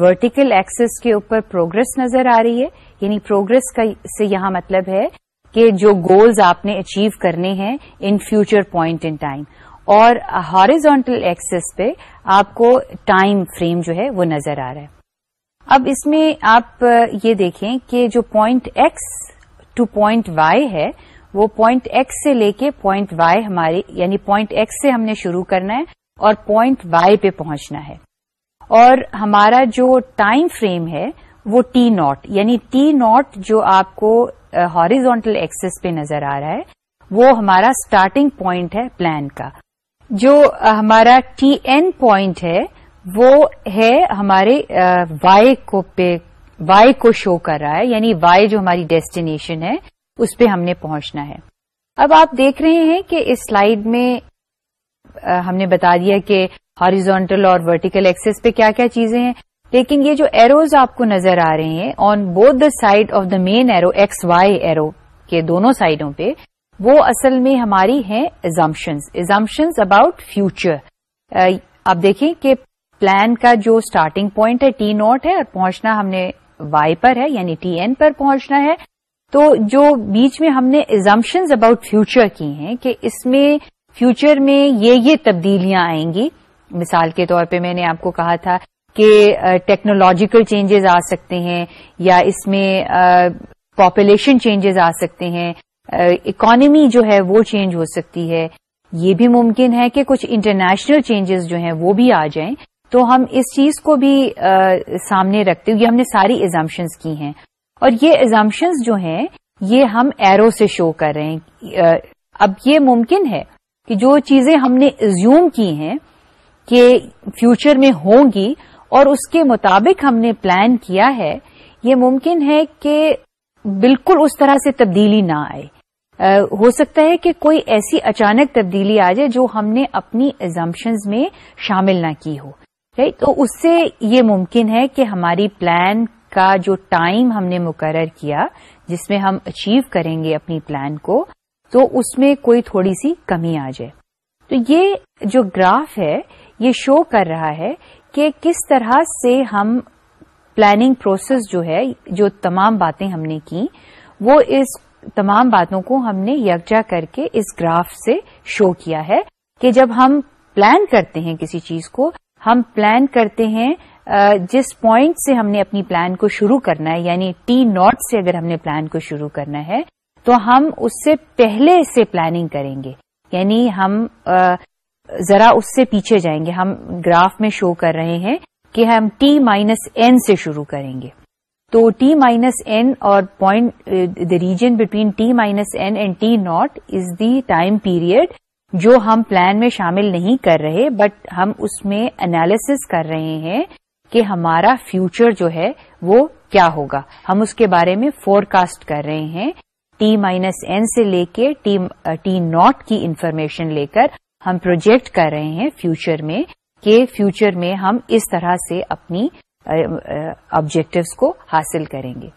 S1: ورٹیکل ایکسس کے اوپر پروگرس نظر آ رہی ہے۔ یعنی پروگرس کا سے یہاں مطلب ہے کہ جو گولز آپ نے اچیو کرنے ہیں in future point in time اور ہارزونٹل ایکسس پہ آپ کو ٹائم فریم جو ہے وہ نظر آ رہا ہے۔ اب اس میں آپ یہ دیکھیں کہ جو point X to point Y ہے، وہ پوائنٹ ایکس سے لے کے پوائنٹ وائی ہمارے یعنی پوائنٹ ایکس سے ہم نے شروع کرنا ہے اور پوائنٹ وائی پہ پہنچنا ہے۔ اور ہمارا جو ٹائم فریم ہے وہ ٹی ناٹ یعنی ٹی ناٹ جو آپ کو ہاریزونٹل ایکسس پہ نظر آ رہا ہے، وہ ہمارا اسٹارٹنگ پوائنٹ ہے پلان کا۔ جو ہمارا ٹی این پوائنٹ ہے، وہ ہے ہمارے وائی کو پہ وائی کو شو کر رہا ہے یعنی وائی جو ہماری ڈیسٹینیشن ہے، اس پہ ہم نے پہنچنا ہے۔ اب آپ دیکھ رہے ہیں کہ اس سلائیڈ میں ہم نے بتا دیا کہ ہاریزونٹل اور ورٹیکل ایکسس پہ کیا کیا چیزیں ہیں۔ لیکن یہ جو ایروز آپ کو نظر آ رہے ہیں on both the side of the main arrow X Y arrow کے دونوں سائڈوں پہ، وہ اصل میں ہماری ہیں ایزمپشنز ایزمپشنز اباؤٹ فیوچر آپ دیکھیں کہ پلان کا جو اسٹارٹنگ پوائنٹ ہے ٹی ناٹ ہے اور پہنچنا ہم نے وائی پر ہے یعنی ٹی این پر پہنچنا ہے۔ تو جو بیچ میں ہم نے ایزمپشنز اباؤٹ فیوچر کی ہیں کہ اس میں فیوچر میں یہ یہ تبدیلیاں آئیں گی مثال کے طور پہ میں نے آپ کو کہا تھا کہ ٹیکنالوجیکل چینجز آ سکتے ہیں یا اس میں پاپولیشن چینجز آ سکتے ہیں اکانمی جو ہے وہ چینج ہو سکتی ہے۔ یہ بھی ممکن ہے کہ کچھ انٹرنیشنل چینجز جو ہیں وہ بھی آ جائیں۔ تو ہم اس چیز کو بھی سامنے رکھتے ہوئے ہم نے ساری ایزمپشنز کی ہیں۔ اور یہ ایزمپشنز جو ہیں یہ ہم ایرو سے شو کر رہے ہیں۔ اب یہ ممکن ہے کہ جو چیزیں ہم نے ایزیوم کی ہیں کہ فیوچر میں ہوں گی اور اس کے مطابق ہم نے پلان کیا ہے، یہ ممکن ہے کہ بالکل اس طرح سے تبدیلی نہ آئے۔ ہو سکتا ہے کہ کوئی ایسی اچانک تبدیلی آ جائے جو ہم نے اپنی ایزمپشنز میں شامل نہ کی ہو۔ تو اس سے یہ ممکن ہے کہ ہماری پلان کا جو ٹائم ہم نے مقرر کیا، جس میں ہم اچیو کریں گے اپنی پلان کو، تو اس میں کوئی تھوڑی سی کمی آ جائے۔ تو یہ جو گراف ہے یہ شو کر رہا ہے کہ کس طرح سے ہم پلاننگ پروسیس جو ہے، جو تمام باتیں ہم نے کی، وہ اس تمام باتوں کو ہم نے یکجا کر کے اس گراف سے شو کیا ہے کہ جب ہم پلان کرتے ہیں کسی چیز کو، ہم پلان کرتے ہیں جس پوائنٹ سے ہم نے اپنی پلان کو شروع کرنا ہے یعنی ٹی ناٹ سے اگر ہم نے پلان کو شروع کرنا ہے، تو ہم اس سے پہلے سے پلاننگ کریں گے۔ یعنی ہم ذرا اس سے پیچھے جائیں گے۔ ہم گراف میں شو کر رہے ہیں کہ ہم ٹی مائنس این سے شروع کریں گے۔ تو ٹی مائنس این اور point the region between T minus N and T naught is the time period جو ہم پلان میں شامل نہیں کر رہے بٹ ہم اس میں انالس کر رہے ہیں کہ ہمارا فیوچر جو ہے وہ کیا ہوگا۔ ہم اس کے بارے میں فور کاسٹ کر رہے ہیں۔ ٹی مائنس این سے لے کے ٹی ناٹ کی انفارمیشن لے کر ہم پروجیکٹ کر رہے ہیں فیوچر میں کہ فیوچر میں ہم اس طرح سے اپنی آبجیکٹوس کو حاصل کریں گے۔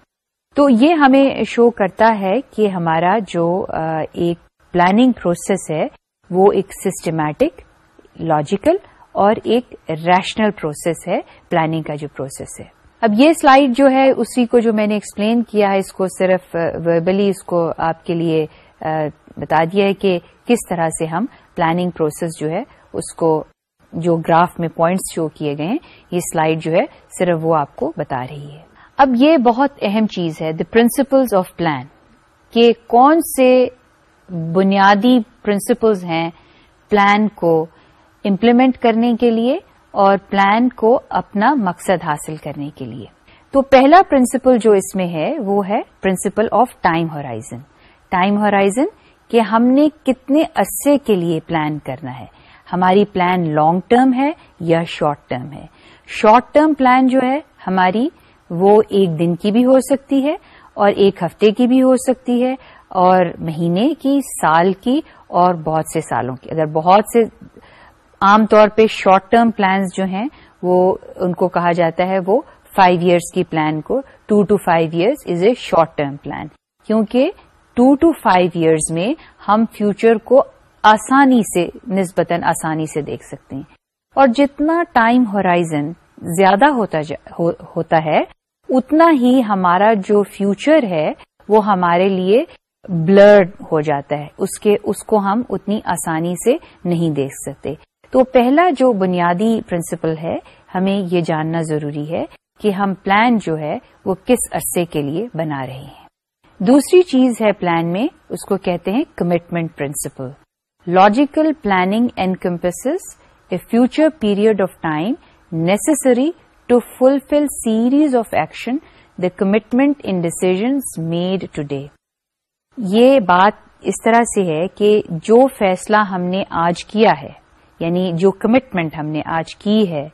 S1: تو یہ ہمیں شو کرتا ہے کہ ہمارا جو ایک پلاننگ پروسیس ہے، وہ ایک سسٹمیٹک لاجیکل اور ایک ریشنل پروسیس ہے پلاننگ کا جو پروسیس ہے۔ اب یہ سلائیڈ جو ہے، اسی کو جو میں نے ایکسپلین کیا ہے، اس کو صرف وربلی اس کو آپ کے لیے بتا دیا ہے کہ کس طرح سے ہم پلاننگ پروسیس جو ہے، اس کو جو گراف میں پوائنٹس شو کیے گئے ہیں، یہ سلائڈ جو ہے، صرف وہ آپ کو بتا رہی ہے۔ اب یہ بہت اہم چیز ہے دا پرنسپلز آف پلان کہ کون سے بنیادی پرنسپلز ہیں پلان کو امپلیمنٹ کرنے کے لیے اور پلان کو اپنا مقصد حاصل کرنے کے لیے۔ تو پہلا پرنسپل جو اس میں ہے، وہ ہے principle of time horizon time horizon کہ ہم نے کتنے عرصے کے لیے پلان کرنا ہے۔ ہماری پلان لانگ ٹرم ہے یا شارٹ ٹرم ہے۔ شارٹ ٹرم پلان جو ہے ہماری وہ ایک دن کی بھی ہو سکتی ہے اور ایک ہفتے کی بھی ہو سکتی ہے اور مہینے کی، سال کی اور بہت سے سالوں کی۔ اگر بہت سے عام طور پہ شارٹ ٹرم پلانز جو ہیں وہ ان کو کہا جاتا ہے وہ فائیو ایئرس کی پلان کو۔ Two to five years is a short term plan کیونکہ ٹو ٹو فائیو ایئرز میں ہم فیوچر کو آسانی سے نسبتاً آسانی سے دیکھ سکتے ہیں۔ اور جتنا ٹائم ہورائزن زیادہ ہوتا, جا, ہو, ہوتا ہے اتنا ہی ہمارا جو فیوچر ہے وہ ہمارے لیے بلرڈ ہو جاتا ہے۔ اس کے اس کو ہم اتنی آسانی سے نہیں دیکھ سکتے۔ تو پہلا جو بنیادی پرنسپل ہے ہمیں یہ جاننا ضروری ہے کہ ہم پلان جو ہے وہ کس عرصے کے لیے بنا رہے ہیں۔ دوسری چیز ہے پلان میں، اس کو کہتے ہیں commitment principle logical planning and encompasses a future period of time necessary to fulfil series of action the commitment in decisions made today یہ بات اس طرح سے ہے کہ جو فیصلہ ہم نے آج کیا ہے یعنی جو کمٹمنٹ ہم نے آج کی ہے،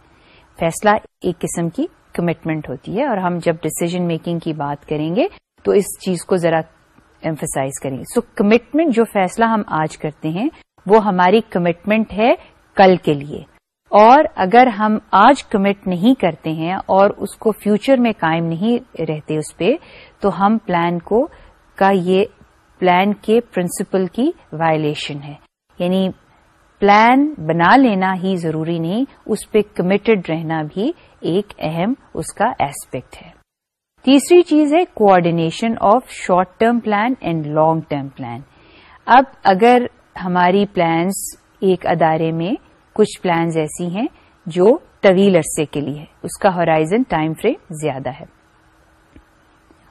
S1: فیصلہ ایک قسم کی کمٹمنٹ ہوتی ہے اور ہم جب ڈسیزن میکنگ کی بات کریں گے تو اس چیز کو ذرا ایمفسائز کریں۔ گے سو کمٹمنٹ جو فیصلہ ہم آج کرتے ہیں، وہ ہماری کمٹمنٹ ہے کل کے لیے۔ اور اگر ہم آج کمٹ نہیں کرتے ہیں اور اس کو فیوچر میں قائم نہیں رہتے اس پہ، تو ہم پلان کو، کا یہ پلان کے پرنسپل کی وائلیشن ہے۔ یعنی پلان بنا لینا ہی ضروری نہیں، اس پہ کمیٹڈ رہنا بھی ایک اہم اس کا ایسپیکٹ ہے۔ تیسری چیز ہے coordination of short term plan and long term plan اب اگر ہماری پلانس ایک ادارے میں کچھ پلانز ایسی ہیں جو طویل عرصے کے لیے ہے اس کا ہورائزن ٹائم فریم زیادہ ہے۔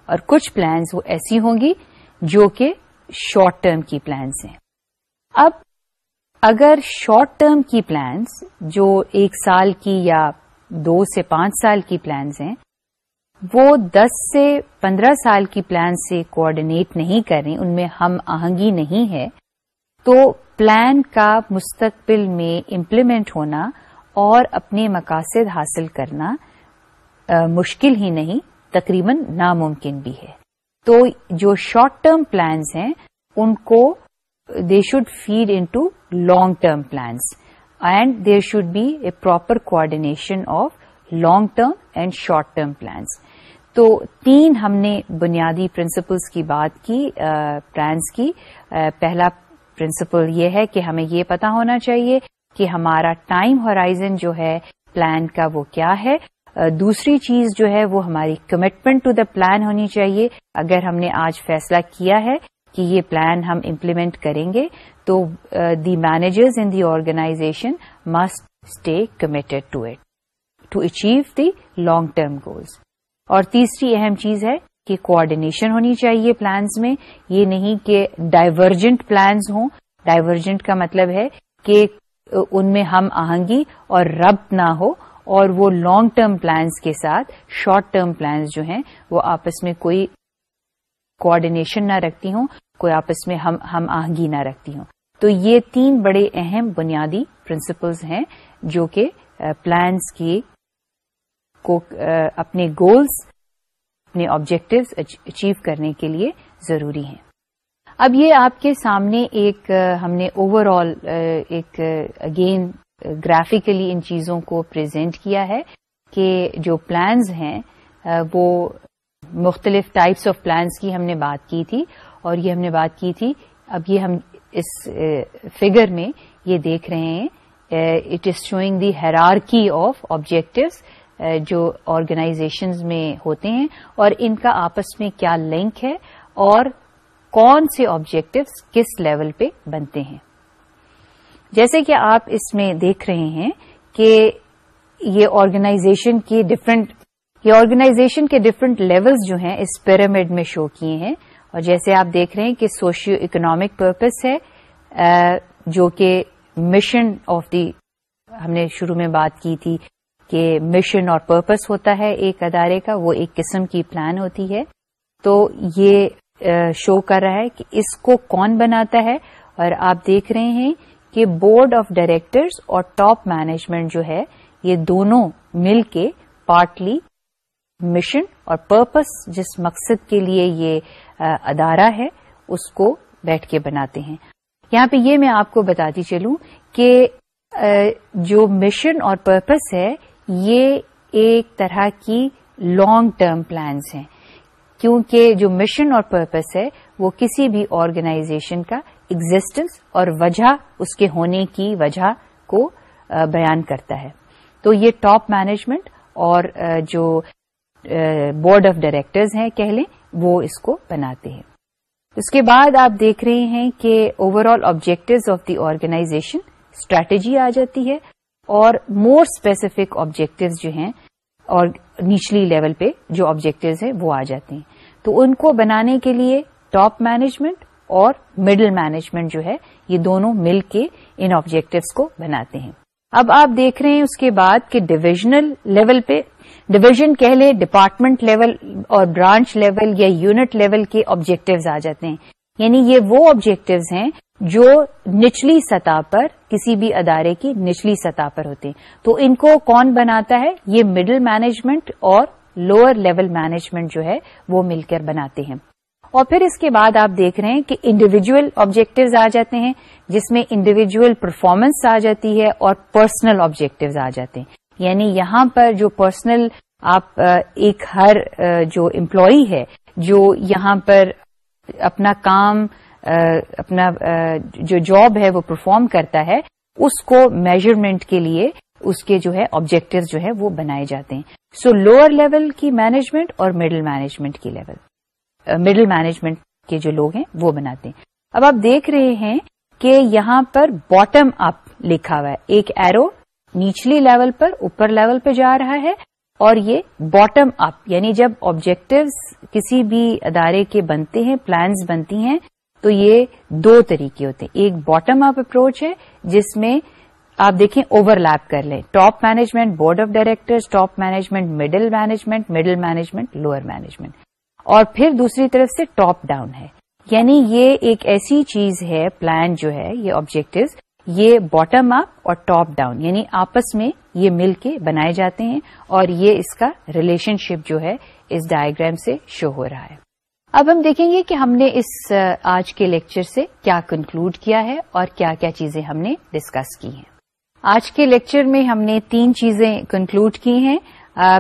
S1: اور کچھ پلانز وہ ایسی ہوں گی جو کہ شارٹ ٹرم کی پلانس ہیں۔ اب اگر شارٹ ٹرم کی پلانس جو ایک سال کی یا دو سے پانچ سال کی پلانس ہیں وہ دس سے پندرہ سال کی پلان سے کوآڈینیٹ نہیں کر رہی، ان میں ہم آہنگی نہیں ہے۔ تو پلان کا مستقبل میں امپلیمنٹ ہونا اور اپنے مقاصد حاصل کرنا مشکل ہی نہیں، تقریباً ناممکن بھی ہے۔ تو جو شارٹ ٹرم پلانس ہیں، ان کو they should feed into long term plans and there should be a proper coordination of long term and short term plans تو تین ہم نے بنیادی پرنسپلس کی بات کی پلانس کی۔ پہلا پرنسپل یہ ہے کہ ہمیں یہ پتا ہونا چاہیے کہ ہمارا ٹائم ہورائزن جو ہے پلان کا وہ کیا ہے۔ دوسری چیز جو ہے، وہ ہماری کمٹمنٹ ٹو دا پلان ہونی چاہیے۔ اگر ہم نے آج فیصلہ کیا ہے کہ یہ پلان ہم امپلیمنٹ کریں گے، تو the managers in the organization must stay committed to it to achieve the long term goals اور تیسری اہم چیز ہے کہ کوآڈینیشن ہونی چاہیے پلانز میں۔ یہ نہیں کہ ڈائیورجنٹ پلانز ہوں۔ ڈائیورجنٹ کا مطلب ہے کہ ان میں ہم آہنگی اور ربط نہ ہو اور وہ لانگ ٹرم پلانز کے ساتھ شارٹ ٹرم پلانز جو ہیں، وہ آپس میں کوئی کوآڈینیشن نہ رکھتی ہوں، کوئی آپس میں ہم ہم آہنگی نہ رکھتی ہوں۔ تو یہ تین بڑے اہم بنیادی پرنسپلز ہیں جو کہ uh, پلانز کی کو اپنے گولز اپنے آبجیکٹوز اچیو کرنے کے لیے ضروری ہیں۔ اب یہ آپ کے سامنے ایک ہم نے اوور آل ایک اگین گرافکلی ان چیزوں کو پریزنٹ کیا ہے کہ جو پلانز ہیں وہ مختلف ٹائپس آف پلانز کی ہم نے بات کی تھی اور یہ ہم نے بات کی تھی، اب یہ ہم اس فگر میں یہ دیکھ رہے ہیں۔ It is showing the hierarchy of objectives جو آرگنائزیشنز میں ہوتے ہیں، اور ان کا آپس میں کیا لنک ہے، اور کون سے آبجیکٹوز کس لیول پہ بنتے ہیں۔ جیسے کہ آپ اس میں دیکھ رہے ہیں کہ یہ آرگنائزیشن کی ڈفرنٹ یہ آرگنائزیشن کے ڈفرنٹ لیولز جو ہیں اس پیرامڈ میں شو کیے ہیں۔ اور جیسے آپ دیکھ رہے ہیں کہ سوشیو اکنامک پرپز ہے جو کہ مشن آف دی ہم نے شروع میں بات کی تھی کہ مشن اور پرپس ہوتا ہے ایک ادارے کا، وہ ایک قسم کی پلان ہوتی ہے۔ تو یہ شو کر رہا ہے کہ اس کو کون بناتا ہے۔ اور آپ دیکھ رہے ہیں کہ بورڈ آف ڈائریکٹرز اور ٹاپ مینجمنٹ جو ہے، یہ دونوں مل کے پارٹلی مشن اور پرپس جس مقصد کے لیے یہ ادارہ ہے، اس کو بیٹھ کے بناتے ہیں۔ یہاں پہ یہ میں آپ کو بتاتی چلوں کہ جو مشن اور پرپس ہے یہ ایک طرح کی لانگ ٹرم پلانس ہیں۔ کیونکہ جو مشن اور پرپس ہے، وہ کسی بھی آرگنائزیشن کا ایگزٹینس اور وجہ اس کے ہونے کی وجہ کو بیان کرتا ہے۔ تو یہ ٹاپ مینجمنٹ اور جو بورڈ آف ڈائریکٹرز ہیں، کہہ لیں، وہ اس کو بناتے ہیں۔ اس کے بعد آپ دیکھ رہے ہیں کہ overall objectives of the organization strategy آ جاتی ہے۔ اور مور اسپیسیفک آبجیکٹوز جو ہیں، اور نیچلی لیول پہ جو آبجیکٹوز ہیں، وہ آ جاتے ہیں۔ تو ان کو بنانے کے لیے ٹاپ مینجمنٹ اور مڈل مینجمنٹ جو ہے، یہ دونوں مل کے ان آبجیکٹوس کو بناتے ہیں۔ اب آپ دیکھ رہے ہیں اس کے بعد کہ ڈویژنل لیول پہ ڈویژن کہہ لیں ڈپارٹمنٹ لیول اور برانچ لیول یا یونٹ لیول کے آبجیکٹوز آ جاتے ہیں۔ یعنی یہ وہ آبجیکٹوز ہیں جو نچلی سطح پر کسی بھی ادارے کی نچلی سطح پر ہوتے ہیں۔ تو ان کو کون بناتا ہے؟ یہ مڈل مینجمنٹ اور لوئر لیول مینجمنٹ جو ہے وہ مل کر بناتے ہیں۔ اور پھر اس کے بعد آپ دیکھ رہے ہیں کہ انڈیویجل آبجیکٹوز آ جاتے ہیں، جس میں انڈیویجل پرفارمنس آ جاتی ہے اور پرسنل آبجیکٹوز آ جاتے ہیں۔ یعنی یہاں پر جو پرسنل آپ ایک ہر جو امپلائی ہے، جو یہاں پر اپنا کام اپنا جو جاب ہے وہ پرفارم کرتا ہے، اس کو میجرمنٹ کے لیے اس کے جو ہے آبجیکٹو جو ہے وہ بنائے جاتے ہیں۔ سو لوئر لیول کی مینجمنٹ اور مڈل مینجمنٹ کی لیول مڈل مینجمنٹ کے جو لوگ ہیں وہ بناتے ہیں۔ اب آپ دیکھ رہے ہیں کہ یہاں پر باٹم اپ لکھا ہوا ہے۔ ایک ایرو نیچلی لیول پر، اوپر لیول پہ جا رہا ہے۔ اور یہ باٹم اپ یعنی جب آبجیکٹوز کسی بھی ادارے کے بنتے ہیں پلانز بنتی ہیں، تو یہ دو طریقے ہوتے ہیں۔ ایک باٹم اپ اپروچ ہے جس میں آپ دیکھیں اوور لیپ کر لیں۔ Top management board of director top management middle management middle management lower management اور پھر دوسری طرف سے ٹاپ ڈاؤن ہے۔ یعنی یہ ایک ایسی چیز ہے پلان جو ہے، یہ آبجیکٹوز یہ باٹم اپ اور ٹاپ ڈاؤن یعنی آپس میں یہ مل کے بنائے جاتے ہیں اور یہ اس کا ریلیشن شپ جو ہے اس ڈائگرام سے شو ہو رہا ہے۔ اب ہم دیکھیں گے کہ ہم نے اس آج کے لیکچر سے کیا کنکلوڈ کیا ہے اور کیا کیا چیزیں ہم نے ڈسکس کی ہیں۔ آج کے لیکچر میں ہم نے تین چیزیں کنکلوڈ کی ہیں۔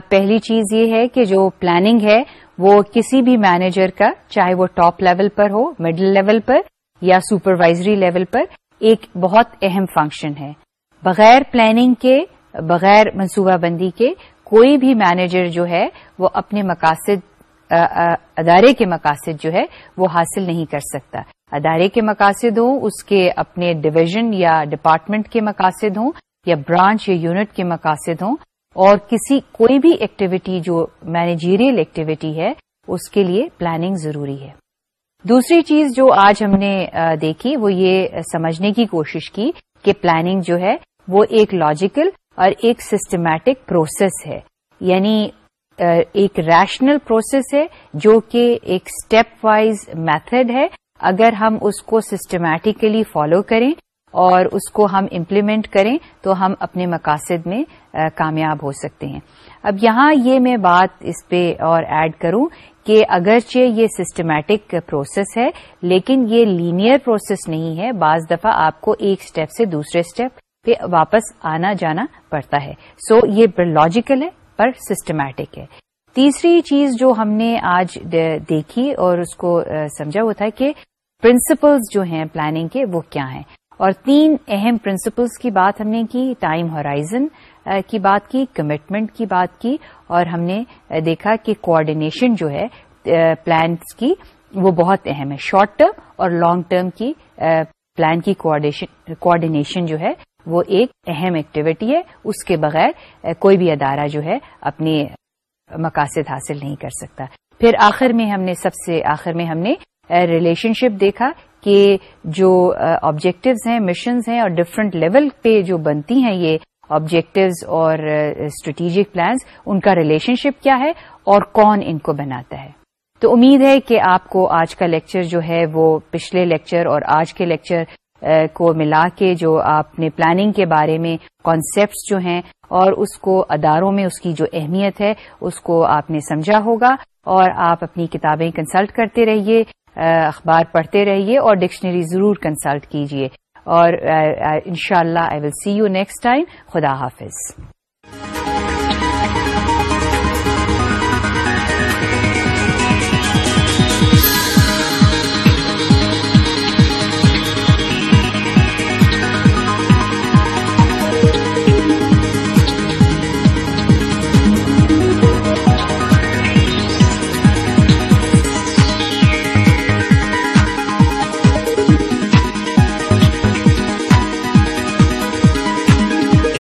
S1: پہلی چیز یہ ہے کہ جو پلاننگ ہے وہ کسی بھی مینیجر کا، چاہے وہ ٹاپ لیول پر ہو مڈل لیول پر یا سپروائزری لیول پر ایک بہت اہم فنکشن ہے۔ بغیر پلاننگ کے، بغیر منصوبہ بندی کے، کوئی بھی مینیجر جو ہے، وہ اپنے مقاصد ادارے کے مقاصد جو ہے، وہ حاصل نہیں کر سکتا۔ ادارے کے مقاصد ہوں، اس کے اپنے ڈویژن یا ڈپارٹمنٹ کے مقاصد ہوں، یا برانچ یا یونٹ کے مقاصد ہوں، اور کسی، کوئی بھی ایکٹیویٹی جو مینیجیریل ایکٹیویٹی ہے، اس کے لیے پلاننگ ضروری ہے۔ دوسری چیز جو آج ہم نے دیکھی، وہ یہ سمجھنے کی کوشش کی کہ پلاننگ جو ہے، وہ ایک لاجیکل اور ایک سسٹمیٹک پروسیس ہے۔ یعنی ایک ریشنل پروسیس ہے جو کہ ایک اسٹیپ وائز میتھڈ ہے۔ اگر ہم اس کو سسٹمیٹیکلی فالو کریں اور اس کو ہم امپلیمنٹ کریں، تو ہم اپنے مقاصد میں کامیاب ہو سکتے ہیں۔ اب یہاں یہ میں بات اس پہ اور ایڈ کروں کہ اگرچہ یہ سسٹمیٹک پروسیس ہے لیکن یہ لینئر پروسیس نہیں ہے۔ بعض دفعہ آپ کو ایک اسٹیپ سے دوسرے اسٹیپ پہ واپس آنا جانا پڑتا ہے۔ سو so, یہ لاجیکل ہے پر سسٹمیٹک ہے۔ تیسری چیز جو ہم نے آج دیکھی اور اس کو سمجھا وہ تھا کہ پرنسپلز جو ہیں پلاننگ کے وہ کیا ہیں؟ اور تین اہم پرنسپلز کی بات ہم نے کی ٹائم ہورائزن کی بات کی کمٹمنٹ کی بات کی، اور ہم نے دیکھا کہ کوآڈینیشن جو ہے پلانس کی، وہ بہت اہم ہے۔ شارٹ ٹرم اور لانگ ٹرم کی پلان کی کوآڈینیشن جو ہے، وہ ایک اہم ایکٹیویٹی ہے۔ اس کے بغیر کوئی بھی ادارہ جو ہے اپنے مقاصد حاصل نہیں کر سکتا۔ پھر آخر میں ہم نے، سب سے آخر میں ہم نے ریلیشن شپ دیکھا کہ جو آبجیکٹوز ہیں مشنز ہیں اور ڈفرنٹ لیول پہ جو بنتی ہیں یہ آبجیکٹوز اور uh, اسٹریٹجک پلانز ان کا ریلیشن شپ کیا ہے اور کون ان کو بناتا ہے۔ تو امید ہے کہ آپ کو آج کا لیکچر جو ہے وہ پچھلے لیکچر اور آج کے لیکچر uh, کو ملا کے جو آپ نے پلاننگ کے بارے میں کانسیپٹس جو ہیں اور اس کو اداروں میں اس کی جو اہمیت ہے اس کو آپ نے سمجھا ہوگا اور آپ اپنی کتابیں کنسلٹ کرتے رہیے uh, اخبار پڑھتے رہیے اور ڈکشنری ضرور کنسلٹ کیجیے۔ اور ان شاء اللہ I will see you next time خدا حافظ.